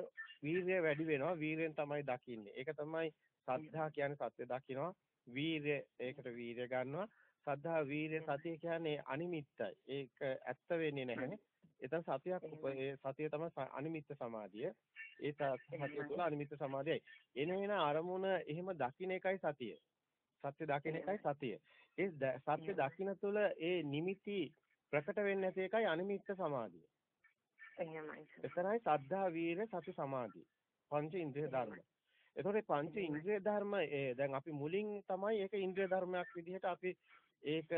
වීර්යය වැඩි වෙනවා වීරයෙන් තමයි දකින්නේ. ඒක තමයි සද්ධා කියන්නේ සත්‍ය දකින්නවා. වීර්ය ඒකට වීර්ය ගන්නවා. සද්ධා වීර්ය සතිය කියන්නේ අනිමිත්තයි. ඒක ඇත්ත වෙන්නේ නැහැ. එතන සතියක් ඒ සතිය තමයි අනිමිත්ත සමාධිය. ඒ සතිය තුළ අනිමිත්ත සමාධියයි. එන එන අරමුණ එහෙම දකින්න එකයි සතිය. සත්‍ය දකින්න එකයි සතිය. ඒ සත්‍ය දකින්න තුළ ඒ නිමිති ප්‍රකට වෙන්නේ නැති එකයි අනිමිත්ත සමාධිය.
එහෙමයි.
එතරයි සද්ධා වීර සති සමාධිය. පංච ඉන්ද්‍රිය ධර්ම. එතකොට පංච ඉන්ද්‍රිය ධර්ම දැන් අපි මුලින් තමයි ඒක ඉන්ද්‍රිය ධර්මයක් විදිහට අපි ඒක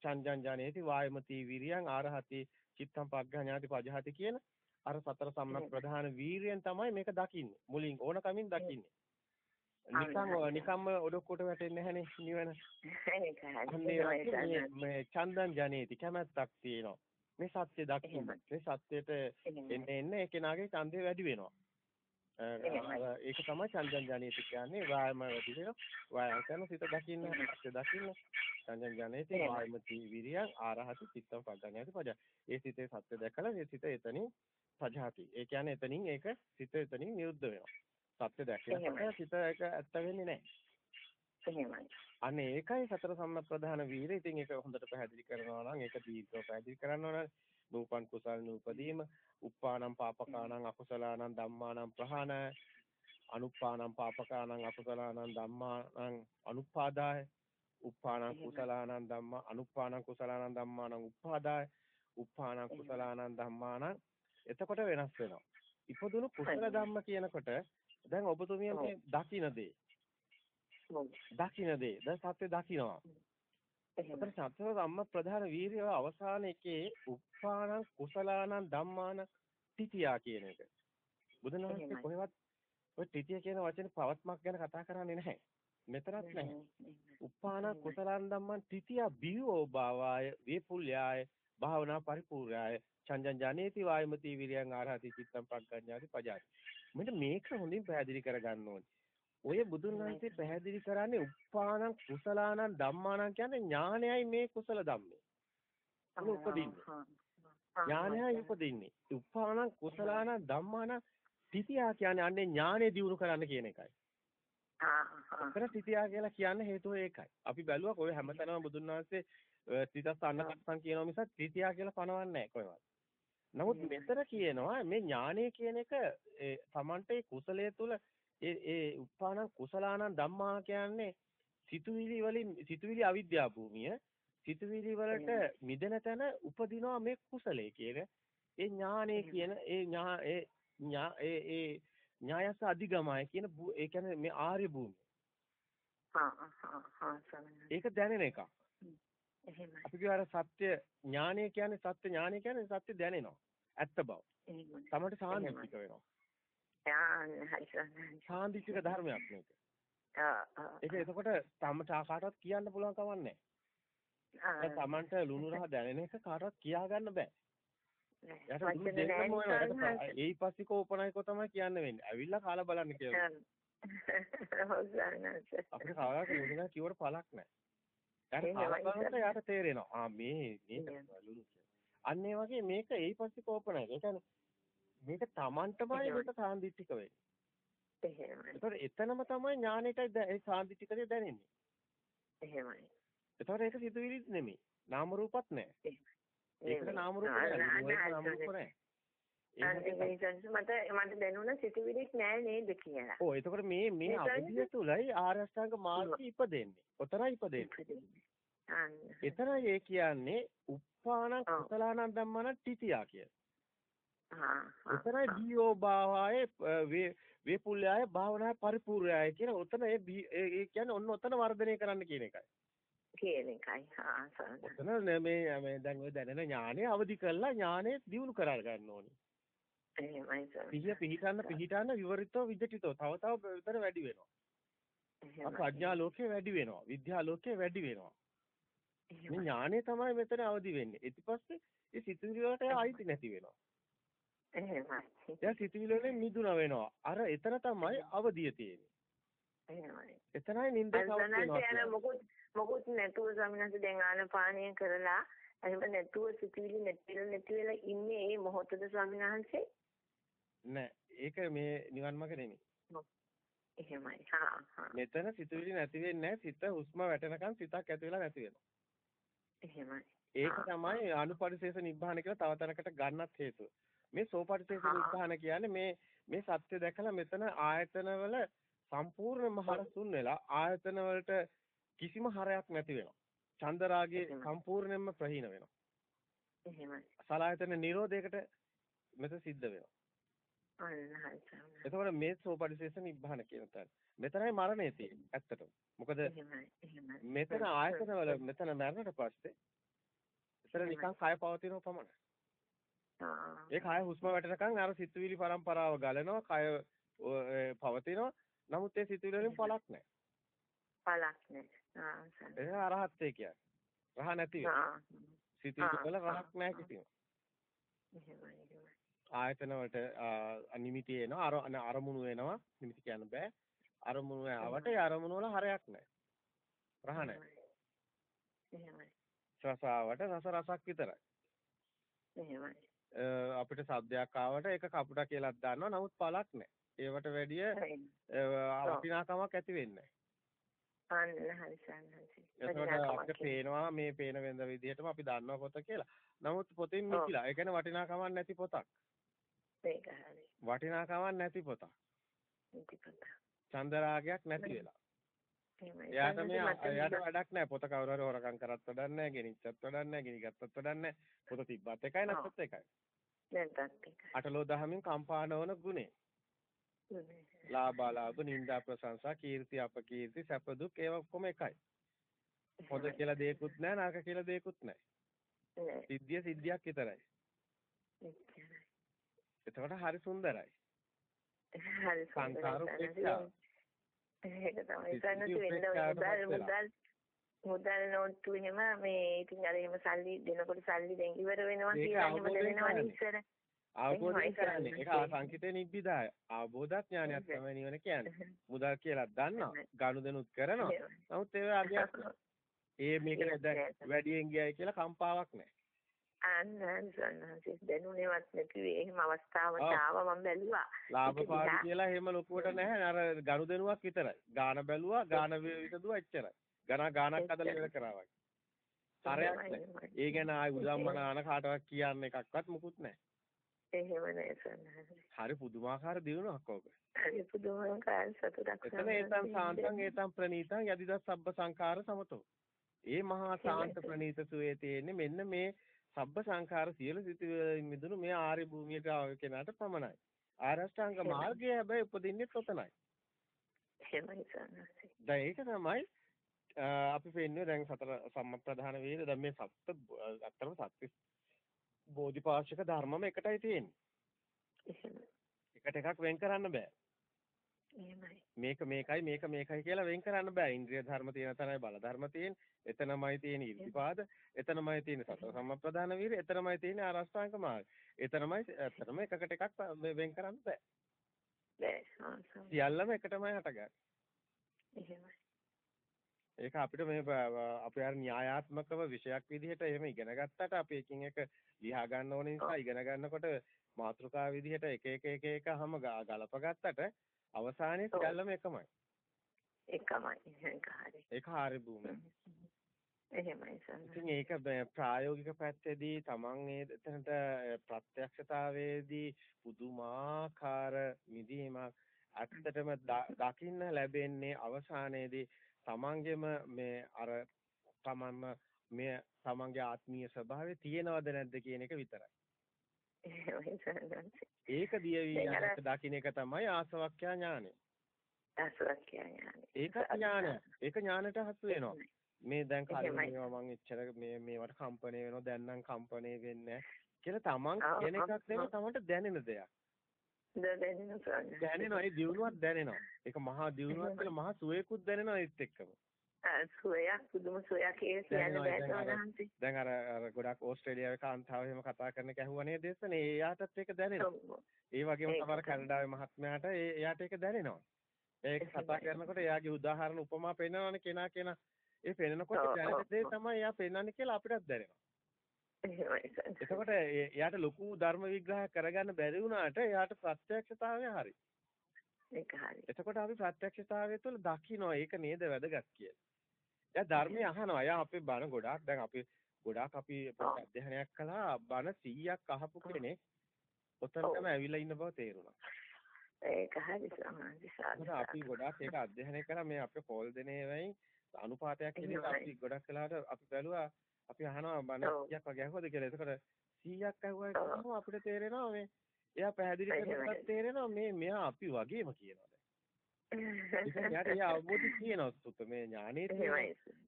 චංජං ජනේති වායමති විරියං ආරහති චිත්තම් පග්ගහඤාති පජහති කියන අර සතර සම්‍යක් ප්‍රධාන වීරියෙන් තමයි මේක දකින්නේ. මුලින් ඕන කමින් දකින්නේ. නිකම් නිකම්ම ඔඩොක්කොට වැටෙන්නේ නැහනේ නිවන. මේ චන්දන් ජනේති කැමැත්තක් තියෙනවා. මේ සත්‍ය දකින්න. මේ සත්‍යයට එන්න එන්න ඒ කෙනාගේ ඡන්දය වැඩි වෙනවා. ඒක තමයි චන්දන් ජනේති කියන්නේ වායම වැඩි වෙනවා. වායම කරන සිත දකින්න සත්‍ය දකින්න. චන්දන් ජනේති වායමති විරියං ආරහති චිත්තම් පග්ගණ්‍යති පජ. ඒ සිතේ සත්‍ය දැකලා ඒ සිත එතනින් පජහති. ඒ කියන්නේ එතනින් ඒක සිත එතනින් නිරුද්ධ වෙනවා. සත්‍ය දැක්කම සිත ඒක ඇත්ත වෙන්නේ නැහැ. අනේ ඒකයි සතර සම්ප්‍රදාන වීරය. ඉතින් ඒක හොඳට පැහැදිලි කරනවා නම් ඒක දීර්ඝව පැහැදිලි කරනවා නම් නූපන් කුසල් නූපදීම උප්පානම් පාපකානම් අකුසලානම් ධම්මානම් ප්‍රහාණ අනුප්පානම් පාපකානම් අකුසලානම් ධම්මානම් අනුපාදාය උප්පානම් කුසලානම් ධම්මා අනුප්පානම් කුසලානම් ධම්මානම් උපාදාය උප්පානම් කුසලානම් ධම්මානම් එතකොට වෙනස් වෙනවා ඉපදුණු කුසල ධම්ම කියනකොට දැන් ඔබතුමිය මේ දකින්න දේ දකින්න දේ දැන් සත්‍ය දකින්නවා එතන සත්‍ය ධම්ම ප්‍රධාන වීර්යව අවසාන එකේ උප්පාන කුසලාන ධම්මාන තිතියා කියන එක. බුදුන් වහන්සේ කොහෙවත් ඔය තිතිය කියන වචනේ පවත්මක් ගැන කතා කරන්නේ නැහැ. මෙතරත් නැහැ. උප්පාන කුසලාන ධම්මාන තිතියා බියෝ භාවාය වේපුල්යාය භාවනා පරිපූර්ණාය චංජං ජනේති වායමති විරියං ආරහති චිත්තම් පග්ගඤ්ඤාති පජාති. මෙන්න මේක හොඳින් පැහැදිලි කරගන්න ඕනේ. ඔය බුදුන් වහන්සේ පැහැදිලි කරන්නේ උප්පානං කුසලානං ධම්මානං කියන්නේ ඥානයයි මේ කුසල ධම්මේ. අනු උපදින්නේ. ඥානයයි උපදින්නේ. උප්පානං කුසලානං ධම්මානං තිතියා කියන්නේ අන්නේ ඥානෙ දියුණු කරන්න කියන එකයි. අතර තිතියා කියලා කියන්න හේතුව ඒකයි. අපි බැලුවා කොයි හැමතැනම බුදුන් වහන්සේ තිතස් අන්නකස්සන් කියනවා මිසක් තිතියා කියලා පනවන්නේ නැහැ කොහෙවත්. නමුත් මෙතන කියනවා මේ ඥානය කියන එක තමන්ට කුසලයේ තුල ඒ ඒ උප්පාන කුසලාන ධම්මා කියන්නේ සිතුවිලි වලින් සිතුවිලි අවිද්‍යා භූමිය සිතුවිලි වලට මිදෙන තැන උපදිනවා මේ කුසලයේ කියන ඒ ඥානයේ කියන ඒ ඥා ඒ ඥා ඒ ඒ ඥායස අධිගමය කියන ඒ කියන්නේ මේ ආර්ය භූමිය. ඒක දැනෙන එකක්.
එහෙමයි.
අපි කියවර සත්‍ය ඥානය කියන්නේ සත්‍ය ඥානය කියන්නේ සත්‍ය දැනෙනවා. ඇත්ත බව. තමට සාන්දිටික වෙනවා. සාන්දිටික ධර්මයක් මේක. ඒක එතකොට තමට කාටවත් කියන්න පුළුවන් කමක් නැහැ. තමන්ට ලුණු රහ දැනෙන එක කාටවත් කියා ගන්න බෑ. යට දෙන්නම වෙනවා. ඒ පස්සේ කෝපනයිකෝ තමයි කියන්න වෙන්නේ. ඇවිල්ලා කාලා බලන්න කියලා. අපිට කාලා ලුණු කිව්වට පළක් නැහැ. කාලා යාට තේරෙනවා. ආ මේ මේ ලුණු අන්න ඒ වගේ මේක ඒ පස්සේ කෝපනයික. ඒ කියන්නේ මේක Tamanටමයි මේක සාන්දිටික වෙන්නේ.
එහෙමයි.
ඒතකොට එතනම තමයි ඥානෙටයි ඒ සාන්දිටිකද දැනෙන්නේ.
එහෙමයි.
ඒතකොට ඒක සිතුවිලිත් නෙමෙයි. නාම රූපත් නැහැ. ඒකට නාම රූප නැහැ. නාම රූප නැහැ.
මට මට දැනුණ සිතුවිලිත් නෑ නේද කියලා.
ඔව් එතකොට මේ මේ අවධිය තුලයි ආර්ය අෂ්ටාංග මාර්ගය ඉපදෙන්නේ. ඔතරයි ඉපදෙන්නේ. එතරයි ඒ කියන්නේ උප්පාන කුසලාන ධම්මන තිතියා කිය. උතරයි බියෝ භාවය වේපුල්‍යය භාවනාය පරිපූර්ණය කියන උතන ඒ ඒ කියන්නේ ඔන්න ඔතන වර්ධනය කරන්න කියන එකයි.
කියන එකයි. හා
ඔතන මේ මේ දැන් ඔය දැනෙන ඥානය අවදි කරලා ඥානය දියුණු කරා ගන්න ඕනේ.
එහෙමයි සර්.
පිහිය පිහිටන්න පිහිටන්න විවරිතව විජටිතව තව තව විතර වැඩි වෙනවා. ප්‍රඥා ලෝකේ වැඩි වෙනවා. විද්‍යා ලෝකේ වැඩි වෙනවා. මේ ඥානය තමයි මෙතන අවදි වෙන්නේ. ඊට පස්සේ ඒ සිතුවිලි වලට අයිති නැති වෙනවා.
එහෙමයි.
දැන් සිතුවිලි වලින් මිදුණ වෙනවා. අර එතන තමයි අවදිය තියෙන්නේ.
එහෙමයි.
එතනයි නින්දසවක්
වෙනවා. මොකුත් මොකුත් නැතුව සමිනස දැන් ආනපානය කරලා එහෙම නැතුව සිතුවිලි නැතිල නැති වෙලා ඉන්නේ ඒ මොහොතද ස්වාමීන් වහන්සේ?
නෑ. ඒක මේ නිවන් මාර්ග නෙමෙයි.
එහෙමයි. හා හා.
මෙතන සිතුවිලි නැති වෙන්නේ සිත හුස්ම වැටෙනකන් සිතක් ඇති වෙලා නැති වෙනවා.
එහෙමයි.
ඒක තමයි අනුපරිශේෂ නිබ්බාන කියලා තව තැනකට ගන්නත් හේතුව. මේ සෝපටිශේෂ නිබ්බාන කියන්නේ මේ මේ සත්‍ය දැකලා මෙතන ආයතනවල සම්පූර්ණයෙන්ම හරසුන් වෙලා ආයතන වලට කිසිම හරයක් නැති වෙනවා. චන්දරාගයේ සම්පූර්ණයෙන්ම ප්‍රහීන වෙනවා.
එහෙමයි.
සලායතන නිරෝධයකට මෙතන සිද්ධ වෙනවා.
අන්න හරි සාමා.
එතකොට මේ සෝපරිශේෂ නිබ්බාන කියන තැන. මෙතනයි මරණය තියෙන්නේ. ඇත්තටම. මොකද
එහෙමයි එහෙමයි.
මෙතන ආයතන වල මෙතන මරණයට පස්සේ එතන නිකන් කය පවතිනව පමණයි. ඒ කය හුස්ම වැටෙනකන් අර සිතුවිලි පරම්පරාව ගලනවා කය පවතිනවා. නමුත් ඒ සිතුවිලි වලින් පළක් නැහැ.
පළක් නැහැ.
ඒක අරහත්ත්වය කියන්නේ. රහ නැති
ආ.
සිතුවිලි වල රහක් නැහැ
එහෙමයි.
ආයතන වලට නිමිති එනවා. අර අරමුණු එනවා නිමිති කියන්න බෑ. අරමුණු ආවට ඒ අරමුණු වල හරයක් නැහැ රහ නැහැ
එහෙමයි.
රස ආවට රස රසක් විතරයි.
එහෙමයි
අපිට සද්දයක් ආවට ඒක කපුටා කියලාත් දාන්නවා නමුත් පළක් නැහැ ඒවට වැඩිය වටිනාකමක් ඇති වෙන්නේ. එතකොට අපිට පේනවා මේ පේන වෙනද විදිහටම අපි දන්නවා පොත කියලා. නමුත් පොතින් මිකිලා. ඒ කියන්නේ වටිනාකමක් නැති පොතක්.
ඒක හරි.
වටිනාකමක් නැති පොතක්. චන්දරාගයක් නැති වෙලා. එයාට මේ එයාට වැඩක් නැහැ. පොත කවුරු හරි හොරකම් කරත් වැඩක් නැහැ. ගෙනිච්චත් වැඩක් නැහැ. ගෙනිගත්තත් වැඩක් නැහැ. පොත තිබ්බත් එකයි නැත්ත් එකයි.
නැත්ත් එකයි.
අටලෝ දහමින් කම්පාන වන ගුණේ. ලාභාලාභ නිന്ദා ප්‍රශංසා කීර්ති අපකීර්ති සැප දුක් ඒවා ඔක්කොම එකයි. හොඳ කියලා දෙයක්වත් නැහැ නරක කියලා දෙයක්වත් නැහැ. සිද්ධිය සිද්ධියක් විතරයි. එතකොට හරි සුන්දරයි.
හරි
සංකාර උපේක්ෂා.
ඒක තමයි මුදල් නෝට්ටු එහෙම මේ ඉතින් අර එහෙම සල්ලි දෙනකොට සල්ලි දෙන් ඉවර වෙනවා කියලා එහෙම දෙනවනේ ඉස්සර.
අවබෝධය කියන්නේ ඒක සංකිතේ නිබ්බිදාය. අවබෝධඥානයක් තමයි නිවන කියන්නේ. මුදල් කියලා දන්නවා. ගනුදෙනුත් කරනවා. නමුත් ඒව අධ්‍යක් ඒ මේක වැඩියෙන් ගියයි කියලා කම්පාවක් නැහැ.
අන්න සන්නහසේ දැනුනේවත් නැතිවේ එහෙම අවස්ථාවට ආවා මම බැලුවා.
ලාභ පාඩු කියලා එහෙම ලොකුවට නැහැ. අර ගනුදෙනුවක් විතරයි. ගාන බැලුවා, ගාන විසදුවා එච්චරයි. ගණා ගානක් අදලා ඉවර කරා වගේ. හරයක් ඒ ගැන ආයි උදම්මනාන කාටවත් කියන්න එකක්වත් මුකුත් නැහැ.
එහෙම නෑ සන්නහසේ.
හරි පුදුමාකාර දිනුනක් ඕක.
හරි පුදුමාකාර සතුටක්.
එතන ඒතම් සාන්තං ඒතම් ප්‍රණීතං යදිදස් සබ්බ සංඛාර සමතෝ. ඒ මහා සාන්ත ප්‍රණීත සුවේ තියෙන්නේ මෙන්න මේ සබ්බ සංඛාර සියලු සිතුවිලි මිදුණු මේ ආර්ය භූමියට ආව කෙනාට පමණයි. ආරෂ්ඨාංග මාර්ගය හැබැයි උපදින්නේ තොතනයි.
එහෙමයි සන්නහසේ.
දැන් ඒක තමයි අපි පෙන්නේ දැන් සතර සම්මප්‍රධාන වේද දැන් මේ සත්‍ය අත්‍තරම සත්‍ය බෝධිපාශික ධර්මම එකටයි තියෙන්නේ. එකට එකක් වෙන් කරන්න බෑ. මේක මේකයි මේක මේකයි කියලා වෙන් කරන්න බෑ. ඉන්ද්‍රිය ධර්ම තියෙන තැනයි බල ධර්ම තියෙන්නේ. එතනමයි තියෙන ඉර්ධිපාද, එතනමයි තියෙන සතර සම්ප්‍රදාන වීර්ය, එතනමයි තියෙන ආරස්ථාංග මාර්ග. එතනමයි එතනම එකකට එකක් වෙන් කරන්න බෑ.
බෑ.
සියල්ලම එකටමයි හටගන්නේ.
එහෙමයි.
ඒක අපිට මේ අපි අර න්‍යායාත්මකව විෂයක් විදිහට එහෙම ඉගෙන ගත්තට අපි එකින් එක ලියා ගන්න ඕන නිසා ඉගෙන ගන්නකොට මාතෘකා විදිහට එක එක එක එක හැම ගලප ගත්තට අවසානයේ සියල්ලම එකමයි.
එකමයි. ඒක හරි.
ඒක හරි භූමිය.
එහෙමයි සර්.
ඉතින් ඒක ප්‍රායෝගික පැත්තේදී ඒ එතනට ප්‍රත්‍යක්ෂතාවයේදී පුදුමාකාර මිදීමක් ඇත්තටම දකින්න ලැබෙන්නේ අවසානයේදී තමන්ගේම මේ අර තමන්ම මේ තමන්ගේ ආත්මීය ස්වභාවය තියෙනවද නැද්ද කියන එක විතරයි. ඒක දියවි යනක දකින්න එක තමයි ආසවක්ඛ්‍යා ඥානය.
ආසවක්ඛ්‍යා ඥානය.
ඒක ඥානය. ඒක ඥානයට හසු වෙනවා. මේ දැන් කලින් මේවා මම එච්චර මේ මේවට කම්පණය වෙනවා දැන් නම් කම්පණය වෙන්නේ කියලා තමන් කියන එකක් නෙමෙයි තමන්ට දැනෙන දෙයක්.
දැනෙනවා
දැනෙනවා. ඒ දියුණුවක් දැනෙනවා. ඒක මහා දියුණුවක් කියලා මහා සුවේකුත් දැනෙනවා ඒත් එක්කම.
සුවයක් පුදුම සුවයක්. කියන්නේ බෑ
දැන් අර අර ගොඩක් ඕස්ට්‍රේලියාවේ කාන්තාව එහෙම කතා කරන එක ඇහුවා නේද එස්සනේ එයාටත් ඒක දැනෙනවා. ඒ වගේම තමයි. කැනඩාවේ මහත්මයාට ඒ එයාට ඒක දැනෙනවා. ඒක කතා කරනකොට එයාගේ උදාහරණ උපමා පෙන්නනවනේ කෙනා කෙනා. ඒ පෙන්නකොට දැනෙන දේ තමයි එයා පෙන්නන්නේ කියලා අපිටත් දැනෙනවා එතකොට එයාට ලොකු ධර්ම විග්‍රහ කරගන්න බැරි වුණාට එයාට ප්‍රත්‍යක්ෂතාවය හරි.
ඒක හරි.
එතකොට අපි ප්‍රත්‍යක්ෂතාවය තුළ දකින්නවා ඒක නේද වැදගත් කියලා. එයා ධර්මය අහනවා. එයා අපේ බණ ගොඩාක් දැන් අපි ගොඩාක් අපි අධ්‍යයනයක් කළා බණ 100ක් අහපු කෙනෙක් ඔතනටම ඇවිල්ලා ඉන්න බව තේරුණා.
ඒක හරි සමාධි
අපි ගොඩාක් ඒක අධ්‍යයනය කරා මේ අපේ කෝල් දෙනේ වෙයි අනුපාතයක් විදිහට අපි ගොඩක් වෙලාවට අපි බැලුවා අපි අහනවා බණ 100ක් වගේ අහුවද කියලා. එතකොට 100ක් අහුවා කියනවා අපිට තේරෙනවා මේ එයා පැහැදිලි කරනකොට තේරෙනවා මේ මෙයා අපි වගේම කියනවා දැන්. ඉතින් යාට ඒ අවබෝධය තියෙනවා සුත්තමේ ඥානෙ තියෙනවා.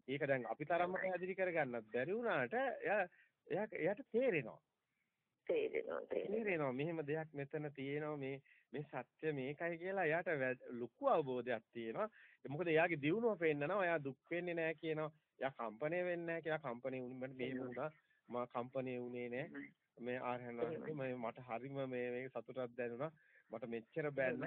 ඒක දැන් අපි තරම්ම පැහැදිලි කරගන්නත් බැරි වුණාට එයා එයා එයාට තේරෙනවා.
තේරෙනවා
තේරෙනවා. මෙහෙම දෙයක් මෙතන තියෙනවා. මේ මේ සත්‍ය මේකයි කියලා එයාට ලොකු අවබෝධයක් තියෙනවා. මොකද එයාගේ දියුණුව පෙන්නනවා. එයා දුක් වෙන්නේ නැහැ කියනවා එයා කම්පණය වෙන්නේ නැහැ කියලා කම්පණය වුණේ මේ වුණා. මා කම්පණය වුණේ නැහැ. මේ ආරහන මට හරිම මේ මේ සතුටක් දැනුණා. මට මෙච්චර බැන්න.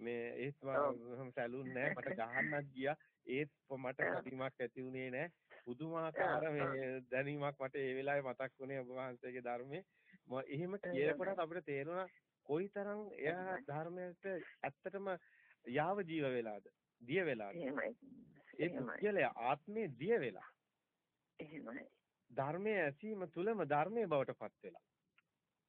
මේ ඒත් මම සැලුන් නැහැ. මට ගහන්නත් ගියා. ඒත් මට කතිමක් ඇති වුණේ නැහැ. පුදුමාකාර මේ දැනීමක් මට ඒ වෙලාවේ මතක් වුණේ ඔබ වහන්සේගේ ධර්මයේ. මම එහෙම කියනකොට අපිට තේරුණා කොයිතරම් එයා ධර්මයට ඇත්තටම යාව ජීව වෙලාද? දිය වෙලාද ඒ පුද්ගලයා ආත්මේ දිය වෙලා.
එහෙමයි.
ධර්මයේ ඇසීම තුලම ධර්මයේ බවට පත් වෙලා.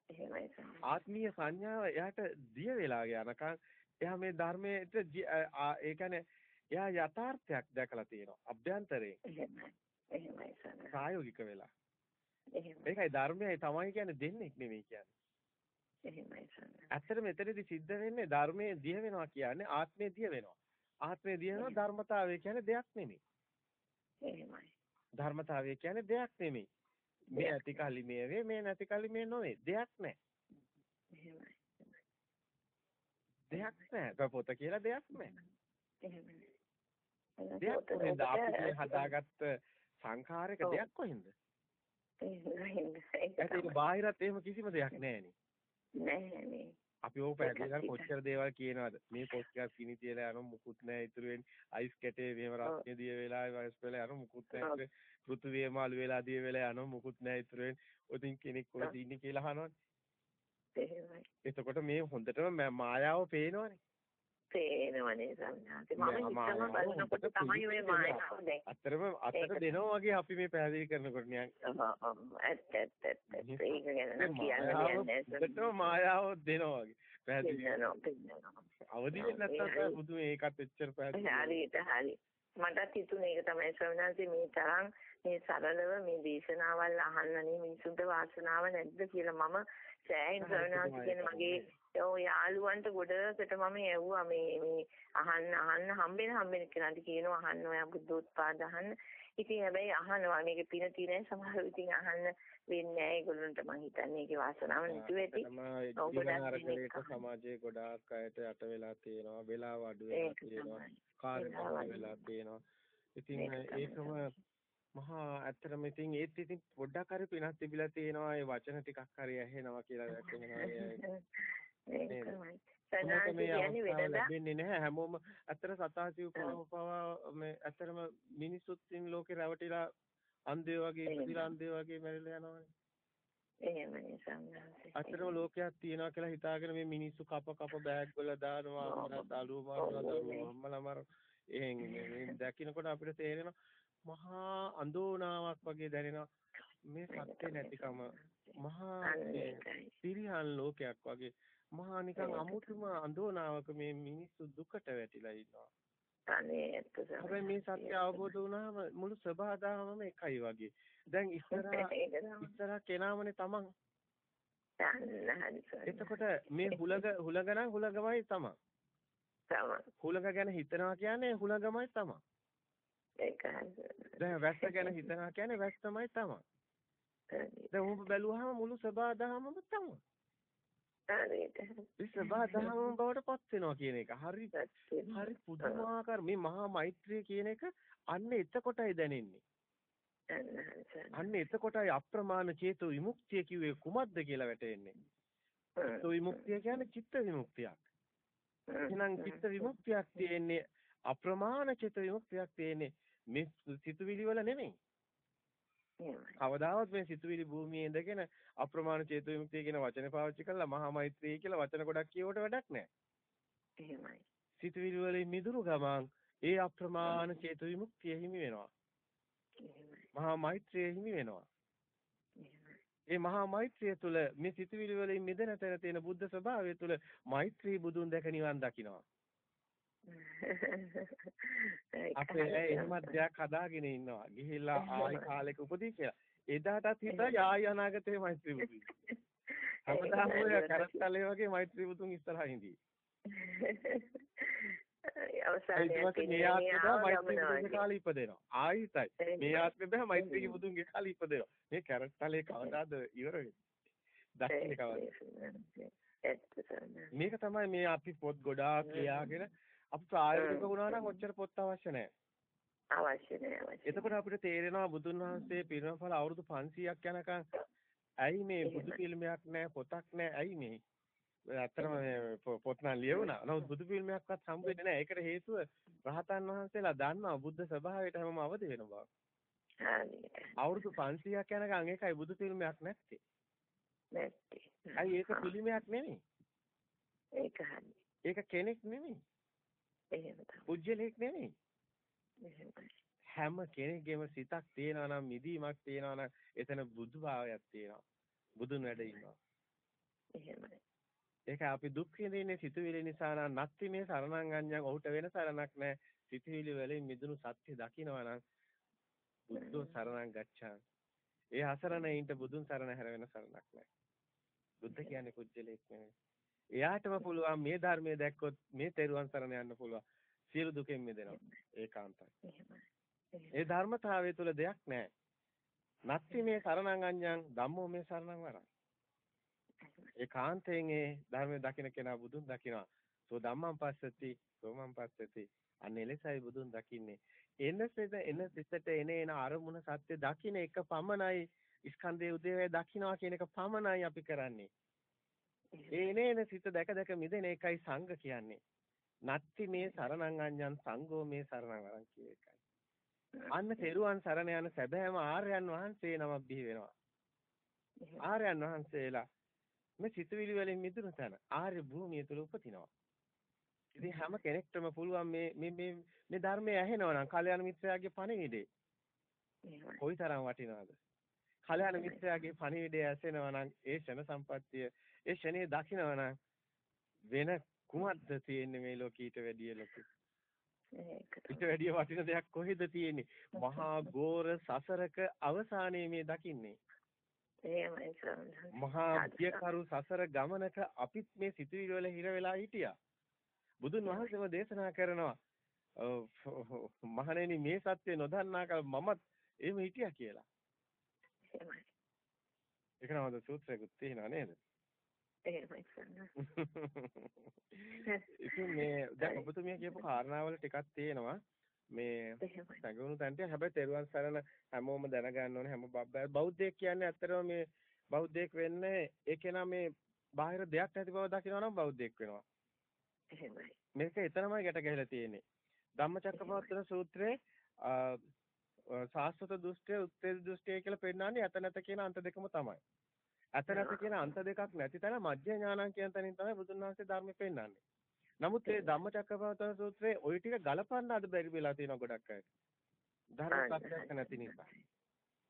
එහෙමයි
ආත්මීය සංඥාව එයාට දිය වෙලා යනකම් එයා මේ ධර්මයට ඒ කියන්නේ එයා යථාර්ථයක් දැකලා තියෙනවා. අභ්‍යන්තරයෙන්.
එහෙමයි. එහෙමයි
ප්‍රායෝගික වෙලා.
එහෙමයි.
ඒකයි ධර්මයයි තමයි කියන්නේ දෙන්නේ නෙමෙයි කියන්නේ.
එහෙමයි සන්න.
ඇත්තට මෙතනදී සිද්ධ වෙන්නේ ධර්මයේ දිය වෙනවා කියන්නේ ආත්මයේ දිය වෙනවා. ආත්මයේ වෙනවා ධර්මතාවය කියන්නේ දෙයක් නෙමෙයි.
එහෙමයි.
ධර්මතාවය කියන්නේ දෙයක් නෙමෙයි. මේ ඇති කලි මේ වේ මේ නැති කලි මේ නොවේ. දෙයක් නැහැ.
එහෙමයි.
දෙයක් නැහැ. පොත කියලා දෙයක් නැහැ.
එහෙමයි.
දෙයක් කොහෙන්ද අපි හදාගත්ත සංඛාරයක දෙයක් කොහෙන්ද? ඒක බාහිරත් එහෙම කිසිම දෙයක් නැහැනේ.
නැහැ
අපි ඕක පැහැදිලිව කොච්චර දේවල් කියනවාද? මේ පොස්ට්කාස් කිනි තියලා යන මුකුත් නැහැ ඉතුරු වෙන්නේ. අයිස් කැටේ මෙහෙම රස්නේ දිය වෙලා වයස් වෙලා යන මුකුත් නැහැ පෘථුවිය මාළු වෙලා දිය වෙලා යන මුකුත් නැහැ ඉතුරු වෙන්නේ. ඔතින් කෙනෙක් කොහෙද ඉන්නේ කියලා අහනවනේ.
එහෙමයි.
එතකොට මේ හොඳටම මායාව පේනවනේ
පේනවනේ සම්ඥාති මම හිතම බලනකොට තමයි ඔය මායාව දැන්.
අතරම අතට දෙනවා වගේ අපි මේ පැහැදිලි කරනකොට නියන්
ඇත්ත ඇත්ත ඇත්ත. ඒක ගැන කියන්නේ
මායාව දෙනවා වගේ. පැහැදිලි අවදි නැත්නම් බුදු මේකත් එච්චර පැහැදිලි
හරියට හරි. මටත් හිතුනේ ඒක තමයි. ශ්‍රවණාන්සේ මේ තරම් මේ සරලව මේ දේශනාවල් අහන්නනේ මිනිසුන්ට වාසනාව නැද්ද කියලා මම සෑහෙන ශ්‍රවණාන්සේ කියන මගේ ඔව් යාළුවන්ට ගොඩකට මම ඇහුවා මේ මේ අහන්න අහන්න හම්බෙන හම්බෙන කෙනාට කියනවා අහන්න ඔයා බුද්ධෝත්පාද අහන්න. ඉතින් හැබැයි අහනවා. මේකේ පින තියෙන සමහරව ඉතින් අහන්න වෙන්නේ නැහැ. ඒගොල්ලොන්ට මං හිතන්නේ ඒකේ වාසනාව නැතුව ඇති.
ඔව් සමාජයේ ගොඩාක් අයට යට වෙලා තියෙනවා. වෙලාව අඩු වෙලා තියෙනවා. කාර්යබහුල වෙලා තියෙනවා. ඉතින් ඒකම මහා ඇත්තටම ඉතින් ඒත් ඉතින් පොඩ්ඩක් හරි පිනක් තිබිලා තියෙනවා. ඒ වචන ටිකක් හරි ඇහෙනවා කියලා දැක්කෙනවා
ඒකමයි. සදාන් කියන්නේ වෙනදා?
ලැබෙන්නේ නැහැ. හැමෝම ඇත්තට සතාසිව් පව මේ ඇත්තටම මිනිස්සුත් ඉන් ලෝකේ රැවටිලා අන්ධය වගේ ඉපදිලා අන්ධය වගේ මැරිලා යනවානේ.
එහෙමයි සම්මාසෙ.
අතරම ලෝකයක් තියෙනවා කියලා හිතාගෙන මේ මිනිස්සු කප කප බෑග් වල දානවා අම්මලා දරුවෝ මාරලා දරුවෝ අම්මලා මාර. එහෙන් මේ දකින්නකොට අපිට තේරෙනවා මහා අඳෝනාවක් වගේ දැනෙනවා. මේ සත්‍ය නැතිකම. මහා පිරිහන් ලෝකයක් වගේ මහා නිකන් අමුතුම අඳෝනාවක මේ මිනිස්සු දුකට වැටිලා ඉන්නවා.
අනේ
හැබැයි මේ සත්‍ය අවබෝධ වුණාම මුළු සබහාදාමම එකයි වගේ. දැන් ඉස්සරහා ඉස්සරහා කෙනාමනේ තමන්. එතකොට මේ හුලග හුලගනම් හුලගමයි තමන්.
තමන්.
හුලග ගැන හිතනවා කියන්නේ හුලගමයි තමන්.
ඒකයි.
දැන් වැස්ස ගැන හිතනවා කියන්නේ වැස්ස තමයි තමන්. දැන් උඹ බැලුවාම මුළු සබහාදාමම තමන්.
හරියට.
විසබා දහම බවට පත් වෙනවා කියන එක. හරි හරි පුදුමාකාර මේ මහා මෛත්‍රිය කියන එක අන්න එතකොටයි දැනෙන්නේ. අන්න එතකොටයි අප්‍රමාණ චේතු විමුක්තිය කිව්වේ කුමක්ද කියලා වැටෙන්නේ. චේතු විමුක්තිය කියන්නේ චිත්ත විමුක්තියක්. එහෙනම් චිත්ත විමුක්තියක් තියෙන්නේ අප්‍රමාණ චේතු විමුක්තියක් තියෙන්නේ මේ සිතුවිලි වල නෙමෙයි. කවදාවත් මේ සිතුවිලි භූමියේ ඉඳගෙන අප්‍රමාණ චේතු විමුක්තිය කියන වචනේ පාවිච්චි කළා මහා මෛත්‍රී කියලා වචන ගොඩක් කියවට වැඩක් නැහැ.
එහෙමයි.
සිතුවිලි වලින් මිදුණු ගමන් ඒ අප්‍රමාණ චේතු විමුක්තිය හිමි වෙනවා. මහා මෛත්‍රිය හිමි වෙනවා. ඒ මහා මෛත්‍රිය තුළ මේ සිතුවිලි වලින් මිදෙන තැන තියෙන බුද්ධ ස්වභාවය තුළ මෛත්‍රී බුදුන් දැක නිවන් දකින්නවා. අපේ එහෙමත් දෙයක් හදාගෙන ඉන්නවා. ගිහිල්ලා ආයි කාලෙක උපදී කියලා. එදාටත් හිතා ආයි අනාගතේ මෛත්‍රී බුදු. හැමදාම ඔය කරත්තලේ වගේ මෛත්‍රී බුදුන් ඉස්සරහා ඉඳී.
අවසානයේ
මේ ආත්මෙදා මෛත්‍රී බුදුන්ගේ කාලේ ඉපදෙනවා. ආයිතයි. මේ ආත්මෙදා මෛත්‍රී බුදුන්ගේ කාලේ ඉපදෙනවා. මේ කරත්තලේ කවදාද ඉවර වෙන්නේ? දකින්නේ කවදාද? මේක තමයි මේ අපි පොත් ගොඩාක් ලියාගෙන අපි ප්‍රායෝගික වුණා නම් ඔච්චර පොත් අවශ්‍ය නැහැ.
අවශ්‍ය නැහැ අවශ්‍ය.
එතකොට අපිට තේරෙනවා බුදුන් වහන්සේ පිරිනමන අවුරුදු 500ක් යනකම් ඇයි මේ බුදු පිළිමයක් නැහැ පොතක් නැහැ ඇයි මේ ඇත්තටම මේ පොත් නම් ලියුණා. නමුත් බුදු පිළිමයක්වත් හම්බ වෙන්නේ නැහැ. ඒකට හේතුව රහතන් වහන්සේලා දන්නවා බුද්ධ ස්වභාවයට හැමම අවදි වෙන බව. අවුරුදු 500ක් යනකම් ඒකයි බුදු පිළිමයක් නැත්තේ.
නැත්තේ.
අයි ඒක පිළිමයක් නෙමෙයි.
ඒක හරි.
ඒක කෙනෙක් නෙමෙයි.
එහෙම තමයි.
පුජ්‍යලෙක් නෙමෙයි.
එහෙමයි.
හැම කෙනෙක්ගේම සිතක් තියෙනවා නම් මිදීමක් තියෙනවා නම් එතන බුදු භාවයක් තියෙනවා. බුදුන් වැඩ ඉන්නවා.
එහෙමයි.
ඒක අපි දුක් විඳින්නේ සිතුවිලි නිසා නම් නැත්ති මේ සරණං අඤ්ඤං ඔහුට වෙන සරණක් නැහැ. සිතුවිලි වලින් මිදුණු සත්‍ය දකිනවා නම් බුද්ධෝ සරණං ගච්ඡා. ඒ අසරණයින්ට බුදුන් සරණ හැර වෙන සරණක් නැහැ. බුද්ධ කියන්නේ කුජලයක් නෙමෙයි. එයාටම පුළුවන් මේ ධර්මයේ දැක්කොත් මේ තෙරුවන් සරණ යන්න පුළුවන්. සියලු දුකෙන් මිදෙනවා. ඒකාන්තයි. ඒ ධර්මතාවය තුල දෙයක් නැහැ. නැත්ති මේ සරණං අඤ්ඤං ධම්මෝ මේ සරණං වරං. ඒකාන්තයෙන් ඒ ධර්මයේ දකින්න කෙනා බුදුන් දකිනවා. සෝ ධම්මං පස්සති, සෝමං පස්සති. අන්න එලෙසයි බුදුන් දකින්නේ. එනසෙද එන සිතට එන එන අරමුණ සත්‍ය දකින්න එක පමණයි ස්කන්ධයේ උදේවැය දකින්නවා කියන එක පමණයි අපි කරන්නේ. ඒ එන සිත දැක දැක මිදෙන එකයි සංඝ කියන්නේ. නත්ති මේ සරණං අඤ්ඤං සංඝෝ මේ සරණං වරං කිය එකයි. අන්න තෙරුවන් සරණ යන සැබෑම ආර්යයන් වහන්සේ නමක් බිහි වෙනවා. ආර්යයන් වහන්සේලා මේ සිතුවිලි වලින් මිදුණු තැන ආර්ය භූමිය තුල උපදිනවා. ඉතින් හැම කෙනෙක්ටම පුළුවන් මේ මේ මේ මේ ධර්මය ඇහෙනවා නම් කල්‍යාණ මිත්‍රයාගේ පණිවිඩේ. කොයිතරම් වටිනවද? කල්‍යාණ මිත්‍රයාගේ පණිවිඩය ඇසෙනවා නම් ඒ ෂණ සම්පත්තිය ඒ ෂණේ දකිනවා නම් වෙන කුමක්ද තියෙන්නේ මේ ලෝකීට වැඩිය ලොකු? ඊට වැඩිය වටින දෙයක් කොහෙද තියෙන්නේ? මහා ගෝර සසරක අවසානයේ මේ දකින්නේ. මහා පියකරු සසර ගමනක අපිත් මේ සිතුවිලි වල හිර වෙලා හිටියා. බුදුන් වහන්සේම දේශනා කරනවා මහණෙනි මේ සත්‍ය නොදන්නා කල මමත් එහෙම හිටියා කියලා.
එහෙමයි.
ඒක නමද සූත්‍රයකුත් තියෙනවා නේද?
එහෙමයි
ඉතින් මේ දැන් ඔබතුමිය කියපු කාරණාවල ටිකක් තියෙනවා. මේ සැඟවුණු තැනට හැබැයි තෙරුවන් සරණ හැමෝම දැනගන්න ඕනේ හැම බෞද්ධයෙක් කියන්නේ ඇත්තටම මේ බෞද්ධයෙක් වෙන්නේ ඒකේනම් මේ බාහිර දෙයක් නැති බව දකිනවා නම් බෞද්ධයෙක් වෙනවා.
එහෙමයි.
මේක එතරම්යි ගැට ගැහිලා තියෙන්නේ. ධම්මචක්කපවත්තන සූත්‍රයේ සාස්වත දෘෂ්ටිය උත්තේජ දෘෂ්ටිය කියලා පෙන්නන්නේ අත නැත කියන අන්ත දෙකම තමයි. අත නැත කියන අන්ත දෙකක් නැති තැන මධ්‍ය ඥානං කියන තැනින් තමයි බුදුන් වහන්සේ ධර්මෙ පෙන්නන්නේ. නමුත් මේ ධම්මචක්කපවත්තන සූත්‍රයේ ওই ටික ගලපන්න අද බැරි වෙලා තියෙනවා ගොඩක් අය. ධර්ම ප්‍රත්‍යක්ෂ නැති නිසා.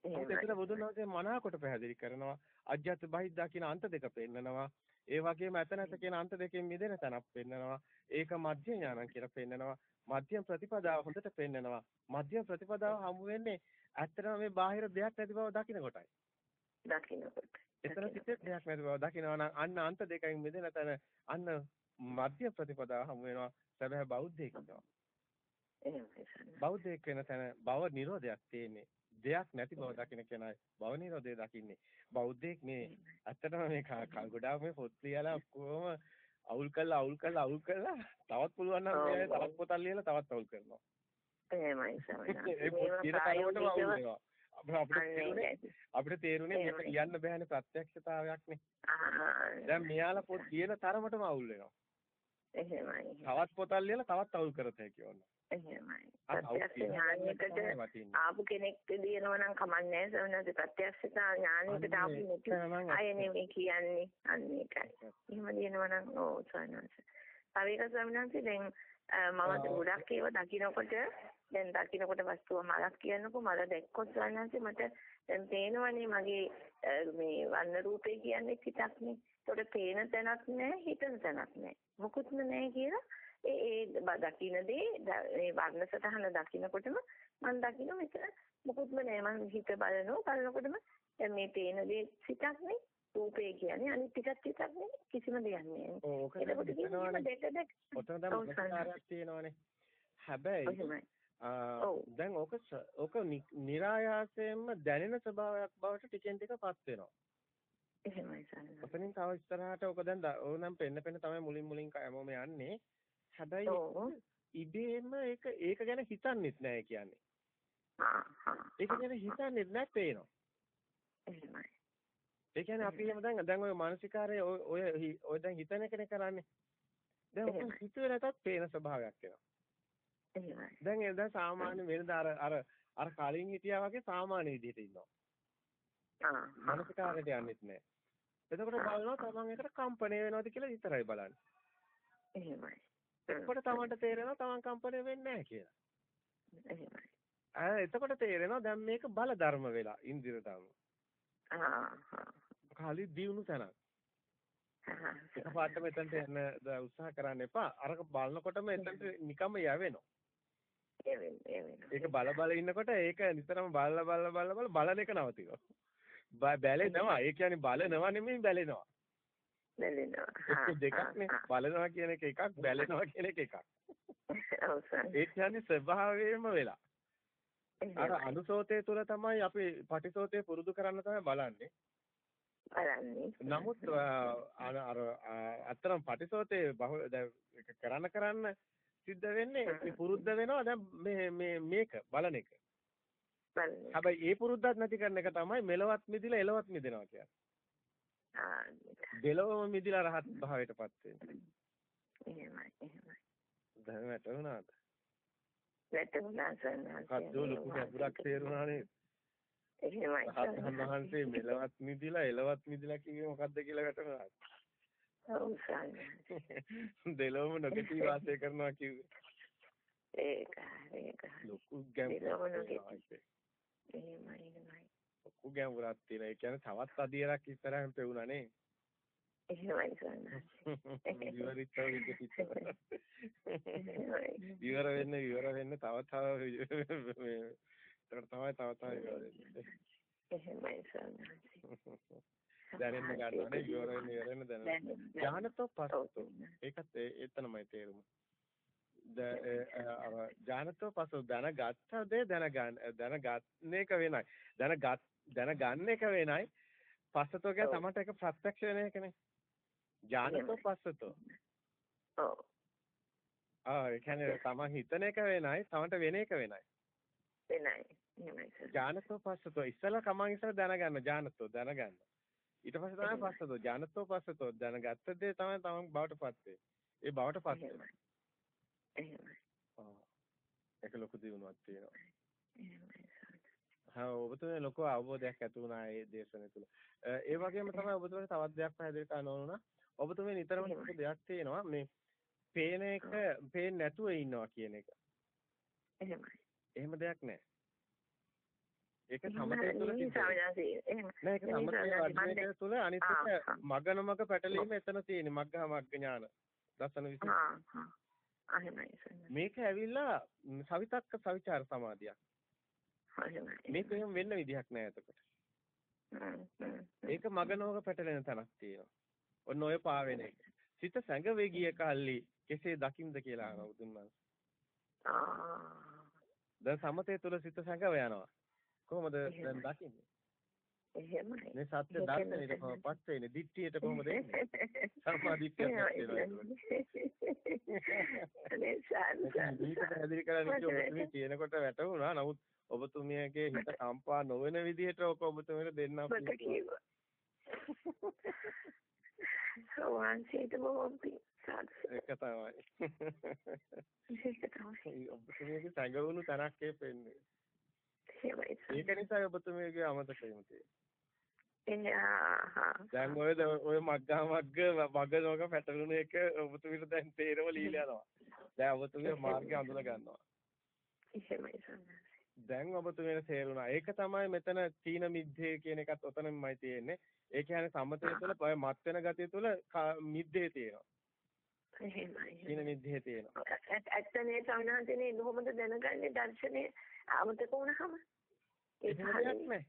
ඒත් එතන බුදුන් වහන්සේ මනාකොට පැහැදිලි කරනවා අජ්ජත් බහිද්දා කියන අන්ත දෙක පෙන්නනවා. ඒ වගේම ඇත නැත කියන අන්ත දෙකෙන් මිදෙන තැනක් පෙන්නනවා. ඒක මධ්‍ය ඥානං කියලා පෙන්නනවා. මධ්‍යම ප්‍රතිපදාව හොඳට පෙන්නනවා. මධ්‍යම ප්‍රතිපදාව හමු වෙන්නේ ඇත්තටම මේ බාහිර දෙයක් නැති බව දකින්න කොටයි.
දකින්න කොට.
එතන සිටේ දෙයක් නැති බව දකිනවා නම් අන්න අන්ත දෙකෙන් මිදෙන තැන අන්න මධ්‍ය ප්‍රතිපදාව හමු වෙනවා සැබෑ බෞද්ධයෙක් වෙනවා. බෞද්ධයෙක් වෙන තැන භව නිරෝධයක් තියෙන්නේ. දෙයක් නැති බව දකින්න කෙනායි භව නිරෝධය දකින්නේ. බෞද්ධයෙක් මේ ඇත්තටම මේ ගොඩාක් මේ පොත් ලියලා කොහොම අවුල් කරලා අවුල් කරලා අවුල් කරලා තවත් පුළුවන් නම් මේ තවත් පොතක් ලියලා තවත් අවුල් කරනවා.
එහෙමයි සමහරවිට.
ඒ පොත් අපිට අපිට තේරුනේ මේක කියන්න බෑනේ ප්‍රත්‍යක්ෂතාවයක්නේ. දැන් මෙයාලා පොත් කියන තරමටම අවුල් වෙනවා.
එහෙමයි.
තවත් පොතක් ලියලා තවත් අවුල් කරත හැකි වුණා.
එහෙමයි. ප්‍රත්‍යක්ෂ ඥානයකට ආපු කෙනෙක්ට දිනනවා නම් කමන්නේ නැහැ. ප්‍රත්‍යක්ෂතා ඥානයකට ආපු නැති අය නෙමෙයි කියන්නේ. අන්න ඒකයි. එහෙම දිනනවා නම් ඕ සවනස. තව එක සවනස දැන් මම ගොඩක් ඒවා දකින්නකොට දැන් දකින්නකොට වස්තුව මලක් කියනකො මල දැක්කොත් සවනස මට දැන් පේනවනේ මගේ මේ වර්ණ රූපේ කියන්නේ පිටක්නේ. ඒකට පේන තැනක් නැහැ, හිතන තැනක් නැහැ. මොකුත්ම නැහැ කියලා ඒ ඒ දකින්න දේ ඒ වර්ණ සතහන දකින්නකොටම මම දකින්න මෙතන මොකුත්ම නැහැ. මම හිත බලනවා බලනකොටම දැන් මේ පේන දේ සිතක් නේ. රූපේ කියන්නේ අනිත් ටිකක් විතරක් නෙමෙයි කිසිම දෙයක් දෙක
ඔතන දැන් ප්‍රතිකාරයක් තියෙනවානේ. හැබැයි දැන් ඕක ඕක નિરાයාසයෙන්ම දැනෙන ස්වභාවයක් බවට ටිකෙන් ටිකපත් වෙනවා.
එහෙමයි සන්න.
ඔතනින් තව ඉස්සරහට ඕක දැන් ඕනම් පෙන්න පෙන්න තමයි මුලින් මුලින් කයමම යන්නේ. හැබැයි ඉබේම ඒක ඒක ගැන හිතන්නෙත් නෑ කියන්නේ. ඒක ගැන හිතන්නෙත් නෑ පේනවා.
එහෙමයි.
ඒ කියන්නේ අපි එහෙම දැන් දැන් ඔය මානසිකාරය ඔය ඔය දැන් හිතන එකනේ කරන්නේ. දැන් ඔක හිතුවේ නැතත් පේන ස්වභාවයක් එනවා.
එහෙමයි.
දැන් දැන් සාමාන්‍ය වෙනද අර අර අර කලින් හිටියා වගේ සාමාන්‍ය විදිහට ඉන්නවා.
ආ.
මානසිකාරයට යන්නෙත් නෑ. එතකොට බලනවා තමන් එකට කම්පණය වෙනවද කියලා විතරයි බලන්නේ.
එහෙමයි.
එතකොට තමන්ට තේරෙනවා තමන් කම්පණය වෙන්නේ නැහැ කියලා.
එහෙමයි.
ආ එතකොට තේරෙනවා දැන් මේක බල ධර්ම වෙලා ඉන්දිර ධර්ම.
ආ
කාලි දියුණු තැනක්. එකපාරට මෙතනට එන්න උත්සාහ කරන්න එපා. අරක බලනකොටම එතනට නිකම්ම යවෙනවා. ඒක බල බල ඉන්නකොට ඒක නිතරම බල බල බල බල බලන එක නවතිනවා. බැලෙනවා. ඒ කියන්නේ බලනවා නෙමෙයි බැලෙනවා.
බැලෙනවා.
දෙකක්නේ. බලනවා කියන එක එකක්, බැලෙනවා කියන එක එකක්. ඒ කියන්නේ ස්වභාවයෙන්ම වෙලා. අර අනුසෝතය තුල තමයි අපි පටිසෝතය පුරුදු කරන්න තමයි බලන්නේ.
බලන්නේ.
නමුත් අර අර අතරම පටිසෝතේ කරන්න කරන්න සිද්ධ වෙන්නේ ඒ පුරුද්ද වෙනවා දැන් මේ මේ මේක බලන එක. හැබැයි ඒ පුරුද්දක් නැති කරන එක තමයි මෙලවත් මිදිලා එලවත් මිදෙනවා කියන්නේ.
ආ
දෙලොවම මිදිලා රහත් භාවයටපත් වෙන්නේ.
එහෙමයි එහෙමයි.
දැන් වැටුණාද?
වැටුණා සන්නාස.
කද්දෝ ලොකු ගැඹුරක් තේරුණානේ.
එහෙමයි.
රහතන් වහන්සේ මෙලවත් මිදිලා එලවත් මිදිලා කිව්වේ මොකද්ද කියලා වැටුණා.
ඔව් සන්නාස.
දෙලොවම නොගටි වාසය කරනවා කිව්වේ.
ඒක ඒක.
ලොකු ගැඹුරක්.
එහෙමයි එහෙමයි.
ලොකු ගැඹුරක් තියෙන. ඒ කියන්නේ තවත් අධියරක් ඉස්සරහින් පෙවුණා නේ.
එහෙමයි.
ඉවරිතව විදිහට. ඉවර වෙන්න ඉවර වෙන්න තව තව මේ ඒකට තමයි තව තව ඉවර වෙන්නේ.
එහෙමයි සන්නාස.
දැනෙන්න ගන්නවනේ ඉවර වෙන්න ඉවර වෙන්න දැනෙන්න. ඥානතෝ පස්සතෝ. ඒකත් එතනමයි තේරුම. ඥානතෝ පස්සෝ දැනගත්ත දේ දැනගන්න දැනගන්න එක වෙනයි. දැනගත් දැනගන්න එක වෙනයි. පස්සතෝ කිය තමට එක ප්‍රත්‍යක්ෂ වෙන එකනේ. ඥානතෝ පස්සතෝ.
ඔව්.
ආ ඒ කියන්නේ තමන් හිතන එක වෙනයි, තමන්ට වෙන එක වෙනයි.
වෙනයි.
ඥානතෝ පස්සතෝ ඉස්සලා කමං ඉස්සලා දැනගන්න ඥානතෝ දැනගන්න. ඊට පස්සේ තමයි පස්සතෝ ඥානතෝ පස්සතෝ දැනගත්ත දේ තමයි තමන් බවටපත් වෙන්නේ. ඒ බවටපත් වෙනවා.
එහෙමයි.
ආ. ඒක ලොකු දියුණුවක් තියෙනවා. හා ඔබතුමේ ලොකු අවබෝධයක් ඇති වුණා ඒ දේශන තුළ. ඒ වගේම තමයි ඔබතුමේ තවත් දෙයක් පැහැදිලි කරන්න ඕන වුණා. ඔබතුමේ නිතරම ලොකු දෙයක් තියෙනවා මේ පේන එක පේන්නේ නැතුව ඉන්නවා කියන එක.
එහෙමයි.
එහෙම දෙයක් නැහැ. ඒක සමතේ තුල නෑ ඒක සමතේ වර්ධනය තුල අනිත් එක මග පැටලීම එතන තියෙන්නේ. මග්ගහ මග්ග ඥාන. දසන
විසි
මේක ඇවිල්ලා සවිතක්ක සවිචාර සමාධියක්. මේක එහෙම වෙන්න විදිහක් නෑ එතකොට. ඒක මගනෝක පැටලෙන තැනක් තියෙනවා. ඔන්න ඔය පාවෙන. එක සිත සැඟ වේගිය කල්ලි කෙසේ දකින්ද කියලා අහනවා බුදුන් වහන්සේ. දැන් සමතේ තුල සිත සැඟව යනවා කොහොමද දැන් දකින්නේ?
එහෙමයි.
මේ සත්‍ය දර්ශනයට කොහොමද පත් වෙන්නේ? දිට්ඨියට කොහොමද එන්නේ? සම්මා දිට්ඨියක් කියනකොට වැටුණා. නමුත් ඔබතුමියගේ හිත කම්පා නොවන විදිහට ඔක ඔබතුමීට දෙන්න
අපි සෝවාන්සේට බොහොම
ඒක තමයි. ඒක තමයි. ඔබතුමියගේ සංගවුණු තරක් ඒ පෙන්නේ. ඒක නිසා ඔබතුමීගේ අමතක වීම දැන් ඔය ඔය මග්ගා මග්ග මග්ගනෝක පැටලුන එක ඔබතුමීට දැන් තේරෙව ලීලා යනවා. දැන් ඔබතුමී මාර්ගය අඳුන ගන්නවා. දැන් ඔබතුමීට තේරුණා. ඒක තමයි මෙතන තීන මිද්දේ කියන එකත් ඔතනමයි තියෙන්නේ. ඒ කියන්නේ සමතය තුළ ඔය මත් වෙන ගතිය තුළ මිද්දේ තියෙනවා.
එහෙමයි.
තීන මිද්දේ තියෙනවා.
ඇත්තනේ සාමාන්‍යයෙන් කොහොමද දැනගන්නේ දර්ශනේ අමතක වුණාම
එහෙම දෙයක් නැහැ.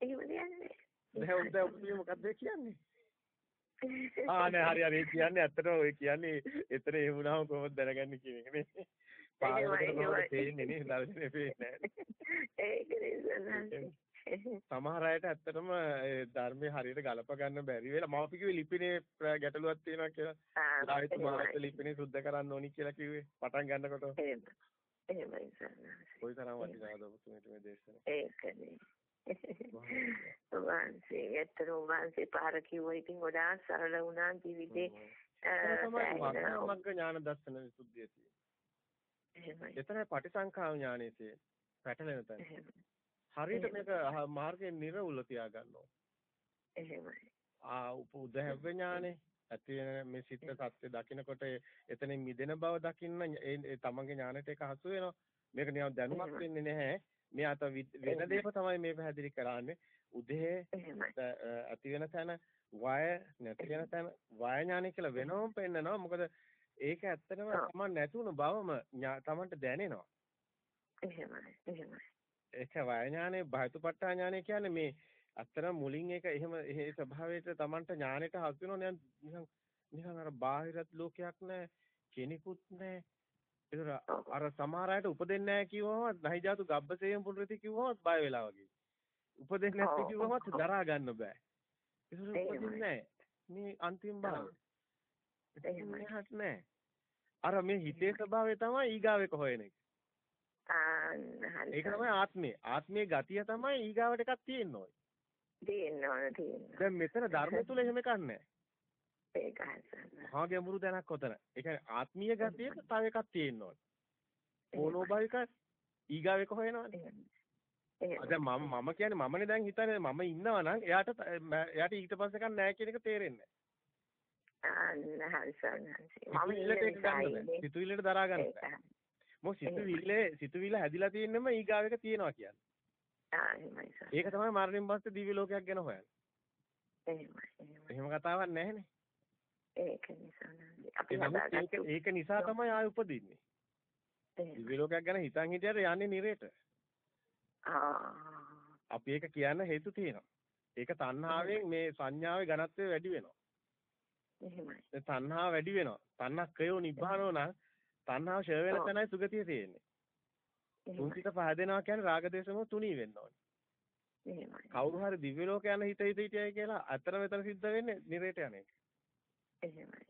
එහෙම දෙයක් නැහැ.
නෑ උන්ට ඔප්පිය මොකක්ද කියන්නේ? ආ නෑ හරි හරි කියන්නේ ඇත්තටම ඔය කියන්නේ එතන ඒ වුණාම කොහොමද දැනගන්නේ කියන එක නේ. පාරකට කොහොමද තේින්නේ නේ දර්ශනේ පේන්නේ
නැහැ.
සමහර අයට ඇත්තටම ධර්මයේ හරියට ගලප ගන්න බැරි වෙලා මම කිව්වේ ලිපිනේ ගැටලුවක් තියෙනවා කියලා. ආයෙත් මාත් ලිපිනේ සුද්ධ කරන්න ඕනි කියලා කිව්වේ පටන් ගන්නකොට.
එහෙමයි සර්.
කොයි තරම් වටිනවද ඔබතුමීට මේ දේශන?
ඒකනේ. වහන්සේ ඇත්තට වහන්සේ පාර කිව්ව ඉතින් ගොඩාක් සරල වුණා ජීවිතේ.
මග්ග ඥාන දර්ශන විසුද්ධිය තියෙන්නේ. එතන පටිසංඛා ඥානෙසේ පැටලෙන තැන. හරියට මේක මාර්ගයේ නිර්වුල තියාගන්නවා.
එහෙමයි.
ආ උපුදහැව්‍ය ඥානේ ඇති වෙන මේ සිත් සත්‍ය දකිනකොට එතනින් මිදෙන බව දකින්න ඒ තමන්ගේ ඥානෙට ඒක හසු වෙනවා. මේක නිකන් දැනුමක් වෙන්නේ නැහැ. මේ අත වෙන දේක තමයි මේ පැහැදිලි කරන්නේ. උදේ ඇති වෙන තැන වය නැති වෙන තැන වය ඥානෙ කියලා වෙනවම පෙන්නනවා. මොකද ඒක ඇත්තටම තමන් නැතුණු බවම තමන්ට දැනෙනවා.
එහෙමයි. එහෙමයි.
ඒක වය ඥානෙ බයතුපට්ඨා ඥානෙ කියන්නේ මේ අත්‍තරම මුලින් ඒක එහෙම ඒ ස්වභාවයට Tamanට ඥානෙට හසු වෙනවා නිකන් නිකන් අර බාහිරත් ලෝකයක් නැහැ කෙනෙකුත් නැහැ ඒතර අර සමහර අයට උපදෙන්නේ නැහැ කිව්වම නහිජාතු ගබ්බසේයම් පුනරති කිව්වම බය වෙලා වගේ. උපදෙන්නේ නැති කිව්වම දරා ගන්න බෑ. ඒතර උපදින්නේ නැහැ මේ අන්තිම භාවය එහෙමත් නැහැ අර මේ හිතේ ස්වභාවය තමයි ඊගාවෙක හොයන එක ඒක තමයි ආත්මය ආත්මයේ ගතිය තමයි ඊගාවට එකක් තියෙන්න ඕනේ
තියෙන්න ඕන තියෙන්න.
දැන් මෙතන ධර්ම තුල එහෙම එකක් නැහැ.
ඒකයි.
මහා ගැඹුරු දැනක් ඔතන. ඒ කියන්නේ ආත්මීය ගතියක තව එකක් තියෙන්න ඕන. ඕනෝභාවික ඊගාව එක හොයනවනේ. දැන් මම මම කියන්නේ මමනේ දැන් හිතන්නේ මම ඉන්නවා නම් එයාට එයාට ඊට පස්සේ එකක් නැහැ කියන එක තේරෙන්නේ නැහැ. මම ඉල්ලට ඒක ගන්න බෑ. සිතුවිල්ලට දරා ගන්න බෑ. මොකද සිතුවිල්ලේ සිතුවිල්ල හැදිලා තියෙන්නම ඊගාව එක තියෙනවා කියන්නේ.
ආ එහෙමයි සර්.
ඒක තමයි මරණයෙන් පස්සේ දිව්‍ය ලෝකයක් ගැන හොයන්නේ.
එහෙමයි.
එහෙම කතාවක් නැහැනේ.
ඒක නිසා
අපි ඒක නිසා තමයි ආය උපදින්නේ. දිව්‍ය ලෝකයක් ගැන හිතන් හිටියට යන්නේ නිරේට. අපි ඒක කියන්න හේතු තියෙනවා. ඒක තණ්හාවෙන් මේ සංඥාවේ ඝනත්වය වැඩි වෙනවා.
එහෙමයි.
ඒ තණ්හාව වැඩි වෙනවා. තණ්හක්කයෝ නිබ්බානෝ නම් තණ්හාව ෂය වෙන තැනයි සුගතිය තියෙන්නේ. තුන්සිත පහදෙනවා කියන්නේ රාග දේශම තුනී වෙන්න ඕනේ.
එහෙමයි.
කවුරු හරි දිව්‍ය ලෝක යන හිත හිත හිටියයි කියලා අතර මෙතන සිද්ධ වෙන්නේ නිරේට යන එක.
එහෙමයි.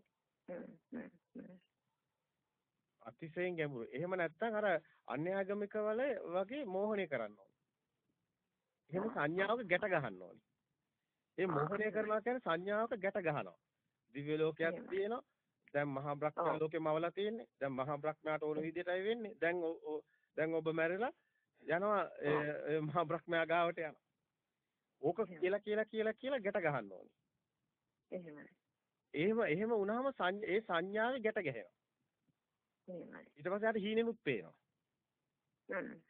අතිශයින් ගැඹුරු. එහෙම නැත්නම් අර අන්‍යාගමික වල වගේ මෝහණය කරන්න ඕනේ. එහෙම සංඥාවක ගැට ගහන්න ඕනේ. ඒ මෝහණය කරනවා කියන්නේ සංඥාවක ගැට ගහනවා. දිව්‍ය ලෝකයක් තියෙනවා. දැන් මහා බ්‍රහ්ම ලෝකෙම අවලා තියෙන්නේ. දැන් මහා බ්‍රහ්මයාට ඕන විදිහටයි වෙන්නේ. දැන් දැන් ඔබ මැරිලා යනවා ඒ මහා බ්‍රහ්මයා ගාවට යනවා. ඕක කියලා කියලා කියලා කියලා ගැට ගහන්න ඕනේ.
එහෙමයි.
එහෙම එහෙම වුණාම ඒ සංඥාවේ ගැට ගැහෙනවා.
එහෙමයි.
ඊට පස්සේ ආට හීනෙනුත් පේනවා.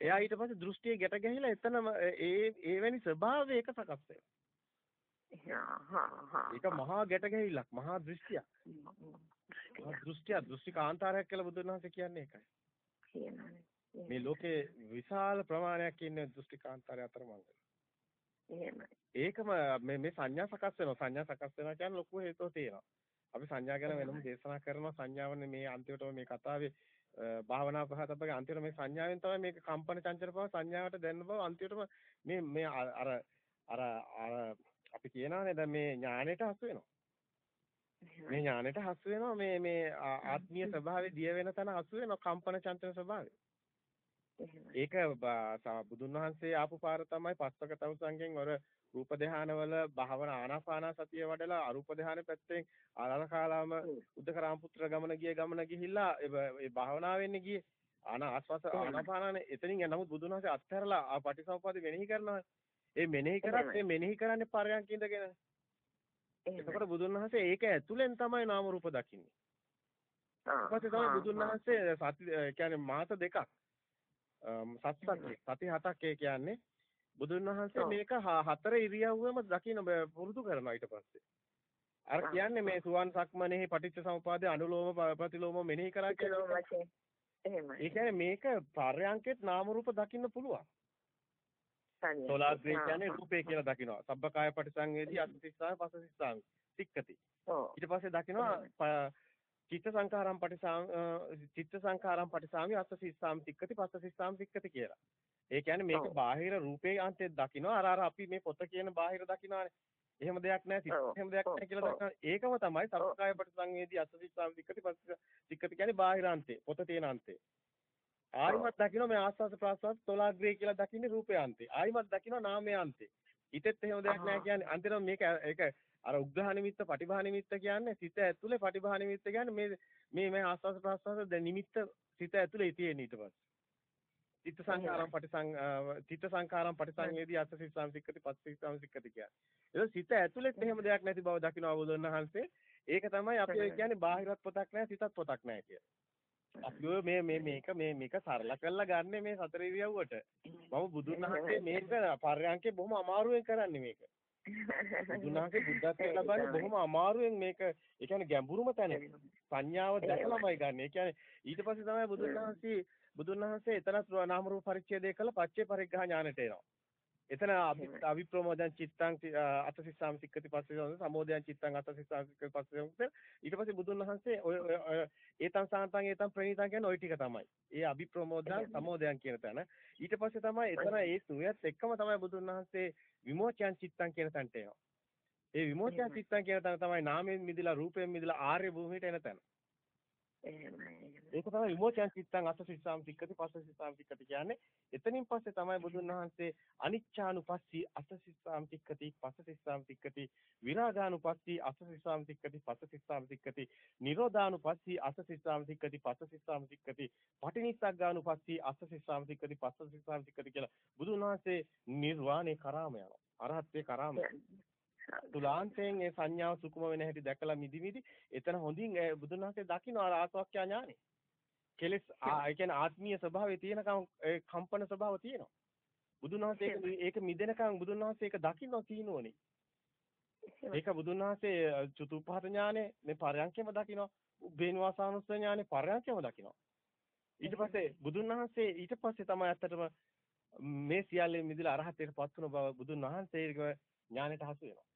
එයා ඊට පස්සේ දෘෂ්ටියේ ගැට ගැහිලා එතනම ඒ ඒවැනි ස්වභාවයක සකස් වෙනවා. ඒක මහා ගැට ගැහිලක් මහා දෘෂ්ටියක්. දෘෂ්ටිය දෘෂ්ටි කාන්තාරයක් කියලා බුදුන් වහන්සේ කියන්නේ ඒකයි. මේ ලෝකේ විශාල ප්‍රමාණයක් ඉන්න දෘෂ්ටිකාන්තරය අතරමං ඒකම මේ මේ සංඥා සකස් වෙනවා. සංඥා සකස් වෙනවා කියන්නේ ලොකු හේතුවක් තියෙනවා. අපි සංඥා ගැන වෙනම දේශනා කරනවා. සංඥාවනේ මේ අන්තිමටම මේ කතාවේ භාවනා පහතබ්බගේ අන්තිමට මේ සංඥාවෙන් තමයි මේක කම්පන චංචල බව සංඥාවට දැනෙන බව අන්තිමටම මේ මේ අර අර අර අපි කියනවානේ දැන් මේ ඥාණයට හසු වෙනවා. මේ ඥාණයට හසු වෙනවා මේ මේ ආත්මීය ස්වභාවයේ දිය වෙන තැන හසු වෙනවා කම්පන චංචල ස්වභාවය. ඒක බුදුන් වහන්සේ ආපු පාර තමයි පස්වක තවුසංගෙන් වර රූප ධානවල භාවන ආනාපාන සතිය වඩලා අරූප ධානය පැත්තෙන් ආලනකාලාම උද්දකරාම පුත්‍ර ගමන ගිය ගමන ගිහිල්ලා ඒ භාවනාවෙන්නේ ගියේ. ආන ආස්වාස ආනාපානනේ. එතනින් නමුත් බුදුන් වහන්සේ අත්හැරලා ආ පටිසම්පාද මෙනෙහි කරනවා ඒ මෙනෙහි කරත් ඒ මෙනෙහි කරන්නේ පරයන්ක ඉඳගෙන. එතකොට බුදුන් වහන්සේ ඒක ඇතුලෙන් තමයි නාම රූප දකින්නේ. ඊපස්සේ තමයි බුදුන් වහන්සේ සති කියන්නේ මාස දෙකක් සත්සත්‍ය සති හතක් ඒ කියන්නේ බුදුන් වහන්සේ මේක හතර ඉරියව්වෙම දකින්න පුරුදු කරනවා ඊට පස්සේ. අර කියන්නේ මේ සුවන් සක්මනේ පටිච්ච සමුපාදේ අනුලෝම ප්‍රතිලෝම මෙනෙහි කරා කියලා.
එහෙමයි.
ඒ කියන්නේ මේක පර්යංකෙත් නාම රූප දකින්න පුළුවන්. සෝලාග්‍රේ කියන්නේ රූපේ කියලා දකිනවා. සබ්බකාය පටිසංවේදී අසතිස්සාම පසසිස්සාම. තික්කති. ඊට පස්සේ දකිනවා චිත්ත සංඛාරම් පටිසාම චිත්ත සංඛාරම් පටිසාමි අසසිස්සාම තික්කති පසසිස්සාම තික්කති කියලා. ඒ කියන්නේ මේක බාහිර රූපේ අන්තයේ දකිනවා. අර අර අපි මේ පොත කියන බාහිර දකිනවානේ. එහෙම දෙයක් නැහැ සිත් එහෙම දෙයක් නැහැ කියලා දක්වන ඒකම තමයි සබ්බකාය පටිසංවේදී අසසිස්සාම තික්කති පස්ස තික්කති කියන්නේ බාහිරාන්තේ පොත තියෙන අන්තේ. ආයිමත් දකින්න මේ ආස්වාස ප්‍රාස්වාස තොලාග්‍රේ කියලා දකින්නේ රූපයාන්තේ. ආයිමත් දකින්න නාමයාන්තේ. හිතෙත් එහෙම දෙයක් නැහැ කියන්නේ අන්තිම මේක ඒක අර උග්ඝහ නිමිත්ත පටිභා නිමිත්ත කියන්නේ සිත ඇතුලේ පටිභා නිමිත්ත කියන්නේ මේ මේ මේ ආස්වාස ප්‍රාස්වාස නිමිත්ත සිත ඇතුලේ තියෙන ඊට පස්සේ. චිත්ත සංඛාරම් පටිසං චිත්ත සංඛාරම් පටිසංවේදී අස්සසිස්සම් සික්කති පස්සිස්සම් සික්කති කියන්නේ. ඒක සිත ඇතුලෙත් එහෙම දෙයක් නැති බව දකින්න අවබෝධන වහන්සේ. ඒක තමයි අපි කියන්නේ බාහිරත් පොතක් නැහැ සිතත් පොතක් නැහැ කියලා. අපි මේ මේ මේක මේ මේක සරල කරලා ගන්න මේ සතර ඉරියව්වට. මම බුදුන් වහන්සේ මේක පර්යංකේ බොහොම අමාරුවෙන් කරන්නේ මේක. බුදුන් වහන්සේ බුද්ධත්වයට ලබන්නේ බොහොම අමාරුවෙන් මේක ඒ කියන්නේ ගැඹුරුම තැන. සංඥාව දැකලාමයි ගන්න. ඒ කියන්නේ ඊට පස්සේ තමයි බුදුන් වහන්සේ බුදුන් වහන්සේ එතනත් නාම රූප පරිච්ඡේදය කළ පච්චේ පරිග්‍රහ ඥානට එනවා. එතන අවිප්‍රමෝදයන් චිත්තං අතසිස්සාම සික්කති පස්සේ සමෝදයන් චිත්තං අතසිස්සාම සික්කති පස්සේ ඊට පස්සේ බුදුන් වහන්සේ ඔය ඒතං සාන්තං ඒතං ප්‍රණීතං කියන්නේ ওই ටික තමයි. ඒ අවිප්‍රමෝදයන් සමෝදයන් කියන තැන. ඊට පස්සේ තමයි එතන ඒ තුයත් එක්කම තමයි බුදුන් වහන්සේ විමෝචයන් චිත්තං කියන තැනට එනවා. ඒ විමෝචයන් චිත්තං කියන තැන තමයි නාමයෙන් මිදලා රූපයෙන් මිදලා ආර්ය භූමියට එන තැන. ඒක තමයි විමෝචන චිත්තං අසසිස්සාම් සික්කති පස්සසිස්සාම් සික්කති කියන්නේ එතනින් පස්සේ තමයි බුදුන් වහන්සේ අනිච්ඡානුපස්සී අසසිස්සාම් සික්කති පස්සසිස්සාම් සික්කති විරාගානුපස්සී අසසිස්සාම් සික්කති පස්සසිස්සාම් සික්කති නිරෝධානුපස්සී අසසිස්සාම් සික්කති පස්සසිස්සාම් සික්කති පටිනිස්සග්ගානුපස්සී අසසිස්සාම් සික්කති පස්සසිස්සාම් සික්කති කියලා බුදුන් වහන්සේ නිර්වාණය කරාම යනවා. අරහත්ත්වේ කරාම තුලාන්තයෙන් ඒ සංඥාව සුකුම වෙන හැටි දැකලා මිදි මිදි එතන හොඳින් බුදුන් වහන්සේ දකින්න ආ ආසවක්ඛ්‍යා ඥානෙ. කෙලස් ඒ කියන්නේ ආත්මීය ස්වභාවයේ තියෙනකම් ඒ කම්පන ස්වභාව තියෙනවා. බුදුන් වහන්සේ ඒක මිදෙනකම් බුදුන් වහන්සේ ඒක දකින්න තියෙනෝනේ. ඒක බුදුන් වහන්සේ චතුප්පහත ඥානෙ මේ පරයන්කෙම දකින්න බේනවාසානුස්ස ඥානෙ පරයන්කෙම දකින්න. ඊට පස්සේ බුදුන් වහන්සේ ඊට පස්සේ තමයි ඇත්තටම මේ සියල්ලෙන් මිදලා අරහතේට පත් වුණ බව බුදුන් වහන්සේගේ ඥානෙට හසු වෙනවා.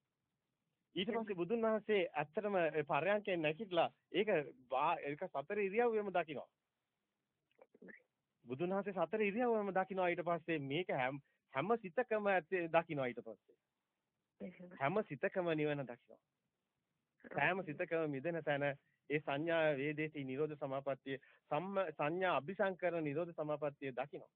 ඊට පස්සේ බුදුන් වහන්සේ ඇත්තටම පරයන්කෙන් නැගිටලා ඒක ඒක සතර ඉරියව්වෙම දකිනවා. බුදුන් වහන්සේ සතර ඉරියව්වෙම දකිනවා ඊට පස්සේ මේක හැම හැම සිතකම දකිනවා ඊට පස්සේ. හැම සිතකම නිවන දකිනවා. හැම සිතකම මිදෙන තැන ඒ සංඥා වේදේති නිරෝධ සමාපත්තිය සම්ම සංඥා අபிසංකරණ නිරෝධ සමාපත්තිය දකිනවා.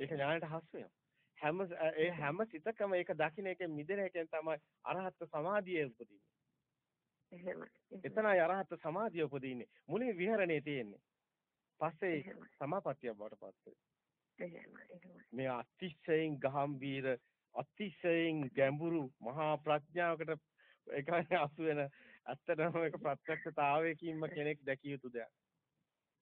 ඒක ඥානයට හසු වෙනවා. හැම ඒ හැම සිතකම ඒක දකින්න එකෙන් මිදෙන එකෙන් තමයි අරහත් සමාධිය උපදින්නේ. එහෙමයි. එතනයි අරහත් සමාධිය උපදින්නේ. මුලින් විහරණේ තියෙන්නේ. පස්සේ සමාපත්තිය බවට පත් මේ අතිශයින් ගහම්බීර අතිශයින් ගැඹුරු මහා ප්‍රඥාවකට ඒකයි අසු වෙන ඇත්තටම ඒක ප්‍රත්‍යක්ෂතාවයකින්ම කෙනෙක් දැකිය යුතු දෙයක්.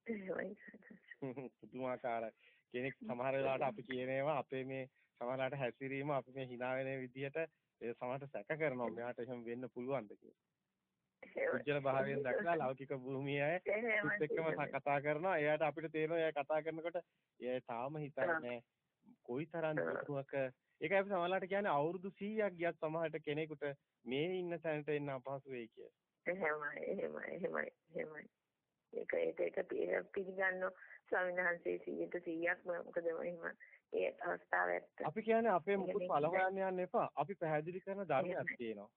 පුදුමාකාරයි. කෙනෙක් සමහර වෙලාවට අපි කියන ඒවා අපේ මේ සමහරවිට හැසිරීම අපි මේ hina වෙන විදිහට ඒ සමහරට සැක කරනවා මෙයාට එහෙම වෙන්න පුළුවන්ද කියලා. උජ්ජල භාවයෙන් දැක්ලා ලෞකික භූමියේ එක්කම කතා කරනවා. එයාට අපිට තේරෙනවා එයා කතා කරනකොට එයා තාම හිතන්නේ කොයිතරම් දුරුවක ඒකයි අපි සමහරවිට කියන්නේ අවුරුදු 100ක් ගියත් සමහරට කෙනෙකුට මේ ඉන්න තැනට එන්න අපහසු වෙයි කියලා.
එහෙමයි එහෙමයි එහෙමයි එහෙමයි. ඒක ඒක ඒක පිළිගන්න ස්වාමීන් වහන්සේ 100ට 100ක්ම මොකද එහෙම ඒ අවස්ථාව ඇත්ත.
අපි කියන්නේ අපේ මුකුත් පළ හොයන්න යන්න එපා. අපි පැහැදිලි කරන ධර්මයක් තියෙනවා.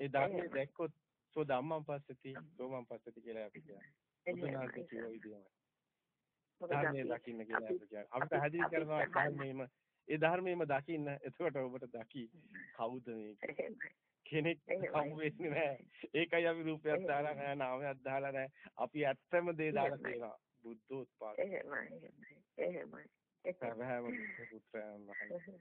ඒ ධර්මයේ දැක්කොත් සෝ ධම්මං පස්සති, සෝමං පස්සති කියලා අපි කියන්නේ. බුදුනාථ කියව විදියමයි. ධර්මයේ දකින්න කියලා අපි කියන්නේ. අපි පැහැදිලි කරනවා ධර්මයේම ඒ ධර්මයේම දකින්න. එතකොට ඔබට දකි කවුද මේක? කෙනෙක් හමු වෙන්නේ නැහැ. ඒකයි අපි රූපයක් දාලා නැහැ, නාමයක් දාලා නැහැ. අපි ඇත්තම දේ දාලා තියෙනවා. බුද්ධෝත්පාද.
එහෙමයි. එහෙමයි.
සැබෑම පුත්‍රයන් වහන්සේ.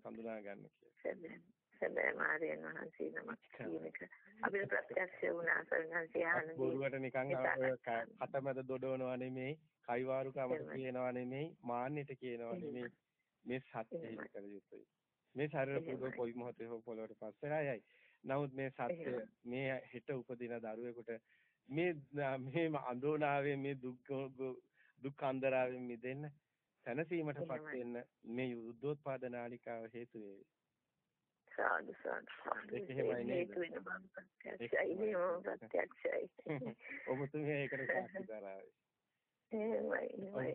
හඳුනා ගන්න කියලා.
සැබෑ. මාර්යයන් වහන්සේ නමක් කියන එක. අපිට ප්‍රත්‍යක්ෂ වුණා සරණන්සේ ආනන්ද
බොරුවට නිකන් කටමැද දොඩවනවා නෙමෙයි කයිවාරුකමට කියනවා නෙමෙයි මාන්නෙට කියනවා නෙමෙයි. මේ සත්‍යය කර යුතුයි. මේ ශරීර පුදුම කොයි මොහොතේ හෝ පොළොවට පස්සරයයි නමුත් මේ සත්‍ය මේ හෙට උපදින දරුවෙකුට මේ මේ අඳෝනාවේ මේ දුක් දුක් අන්දරාවෙන් මිදෙන්න තනසීමටපත් වෙන්න මේ යුද්ධෝත්පාද නාලිකාව හේතු වේවි.
සාදු සාදු සාදු
ඒක එහෙමයි නේද? ඔබතුමිය ඒකට සාක්ෂි දරාවි.
එහෙමයි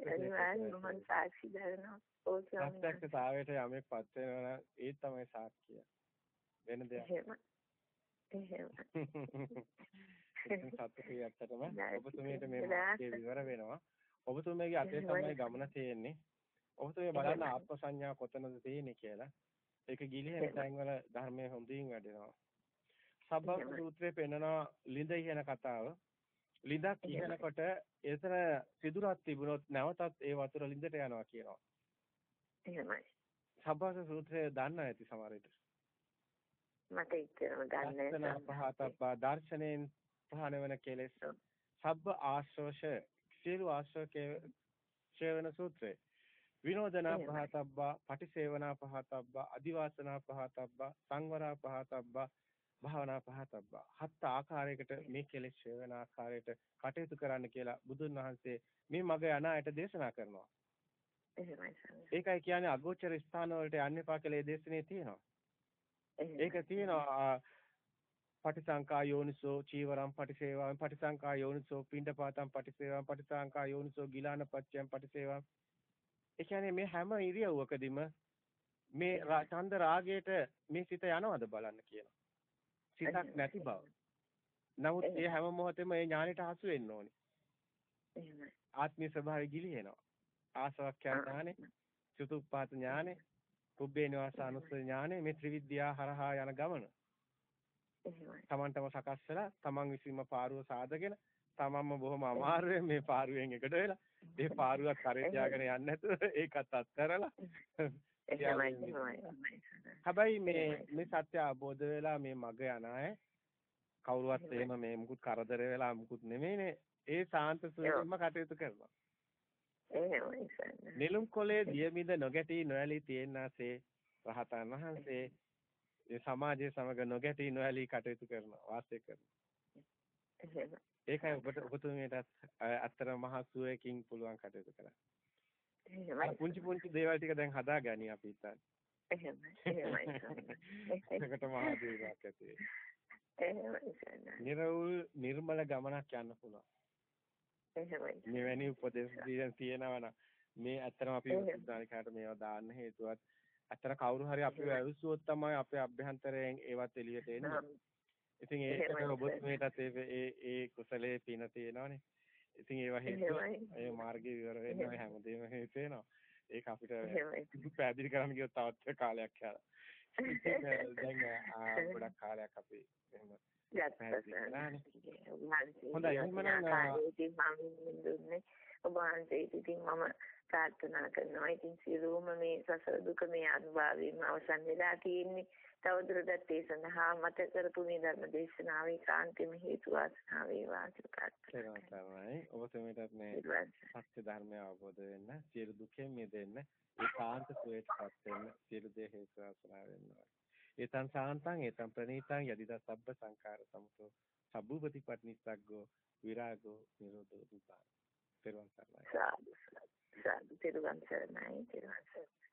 අනිවාර්යෙන්ම මම සාක්ෂි දරනවා.
ප්‍රත්‍යක්ෂතාවයට යමෙක් පත් වෙනවා නම් ඒ තමයි සාක්ෂිය. වෙන දෙයක්.
එහෙම. එහෙම.
සතුටුයි ඇත්තටම ඔබතුමියට මේ මාර්ගයේ විවර වෙනවා. ඔබතුමියගේ අතේ තමයි ගමන තියෙන්නේ. ඔබතුමිය බලන්න ආත්ම සංඥා කොතනද තියෙන්නේ කියලා. ඒක ගිලිහෙන තැන්වල ධර්මයේ හොඳින් වැඩෙනවා. සබ්බ සූත්‍රයේ පෙන්නනවා ලිඳ කියන කතාව. ලිඳක් කියනකොට එතන සිදුරක් තිබුණොත් නැවතත් ඒ වතුර ලිඳට යනවා කියනවා.
එහෙමයි.
සබ්බස සූත්‍රය දන්න ඇති සමහර විට.
මට ඉච්චරම දන්නේ නැහැ.
දර්ශනෙන් පහන වෙන කෙලෙස් සබ්බ ආශ්‍රෝෂ සියලු ආශ්‍රෝකේ ශේවන සූත්‍රය. විනෝදනා පහතබ්බා පටිසේවනා පහතබ්බා අදිවාසනා පහතබ්බා සංවරා පහතබ්බා භාවනා පහතබ්බා. හත් ආකාරයකට මේ කෙලෙස් ශේවන ආකාරයට කටයුතු කරන්න කියලා බුදුන් වහන්සේ මේ මග යන අයට දේශනා කරනවා. ඒකයි කියන්නේ අගෝචර ස්ථාන වලට යන්න එපා කියලා ඒ දේශනේ තියෙනවා. ඒක තියෙනවා පටිසංකා යෝනිසෝ චීවරම් පටිසේවම් පටිසංකා යෝනිසෝ පිණ්ඩපාතම් පටිසේවම් පටිසංකා යෝනිසෝ ගිලානපච්චයම් පටිසේවම් ඒ කියන්නේ මේ හැම ඉරියව්වකදීම මේ ඡන්ද රාගයට මේ සිත යනවද බලන්න කියනවා. සිතක් නැති බව. නමුත් ඒ හැම මොහොතෙම මේ ඥානෙට හසු වෙන්න ඕනේ. ආත්මීය ස්වභාවය ගිලිහෙනවා. ආසවක්ඛ්‍යා ඥානෙ, චතුප්පාත ඥානෙ, පුබ්බේ නිවාසානුස්සති ඥානෙ මේ ත්‍රිවිද්‍යා හරහා යන ගමන. තමන්ටම සකස් වෙලා තමන් විසින්ම පාරුව සාදගෙන තමන්ම බොහොම අමාරුවෙන් මේ පාරුවෙන් එකට වෙලා ඒ පාරුවක් කරේ තියාගෙන යන්නේ නැතුව ඒකත් අත්හැරලා. හැබැයි මේ මේ සත්‍ය අවබෝධ වෙලා මේ මග යන අය කවුරුවත් එහෙම මේ මුකුත් කරදර වෙලා මුකුත් නෙමෙයිනේ ඒ සාන්ත සුවයෙන්ම කටයුතු කරනවා. නිලුම් කොලේ දියමිද නොගැටි නොඇලී තියෙනාසේ රහතන් වහන්සේ ඒ සමාජයේ සමග නොගැටි නොඇලී කටයුතු කරනවා වාසය කරනවා ඒකයි ඔබට ඔබතුමියට අත්තර මහ සුවයකින් පුළුවන් කටයුතු කරන්න. පුංචි පුංචි දේවල් ටික දැන් හදාගනි අපි හිතන්නේ.
එහෙමයි. එහෙමයි.
ඒකට මහා දේවයක් ඇති. නිර්වුල් නිර්මල ගමනක් යන්න පුළුවන්.
එහෙමයි.
මෙවැනි උපදේශ දීලා තියෙනවා නම් මේ ඇත්තටම අපි උදාහරණයකට මේවා දාන්න හේතුවත් ඇත්තට කවුරු හරි අපිව ඇවිස්සුවොත් තමයි අපේ අභ්‍යන්තරයෙන් ඒවත් එළියට එන්නේ. ඉතින් ඒකට ඔබතුමීටත් ඒ ඒ කුසලයේ පින තියෙනවානේ. ඉතින් ඒවා හේතුව ඒ මාර්ගේ විවර වෙනවා හැමදේම හේතු වෙනවා. ඒක අපිට පැහැදිලි කරන්න ගියොත් තවත් කාලයක් යනවා. දැන් ගොඩක් කාලයක් අපි එහෙම
හොඳයි. එහෙනම් ඔබ වහන්සේට ඉතින් මම ප්‍රාර්ථනා කරනවා. ඉතින් සියලුම මේ සසර දුක මේ අනුභවයෙන් අවසන් වෙලා තියෙන්නේ. තවදුරටත් ඒ සඳහා මත කරපු මේ ධර්ම දේශනාවේ කාන්තෙම හේතු වාසනා වේවා කියලා
තමයි. ඔබතුමීටත් මේ සත්‍ය ධර්මය අවබෝධ වෙන්න සියලු දුකෙන් මිදෙන්න ඒකාන්ත සුවයටපත් වෙන්න සියලු දේ හේතු වාසනා වෙනවා ඒතං සාන්තං ඒතං ප්‍රණීතං යදිද සබ්බ සංඛාර සමතෝ සබ්බූපති පට්නිස්සග්ගෝ විරාගෝ නිරෝධෝ දුපාන පෙරවන් සරණයි.
සාදු සාදු. පෙරවන් සරණයි. පෙරවන් සරණයි.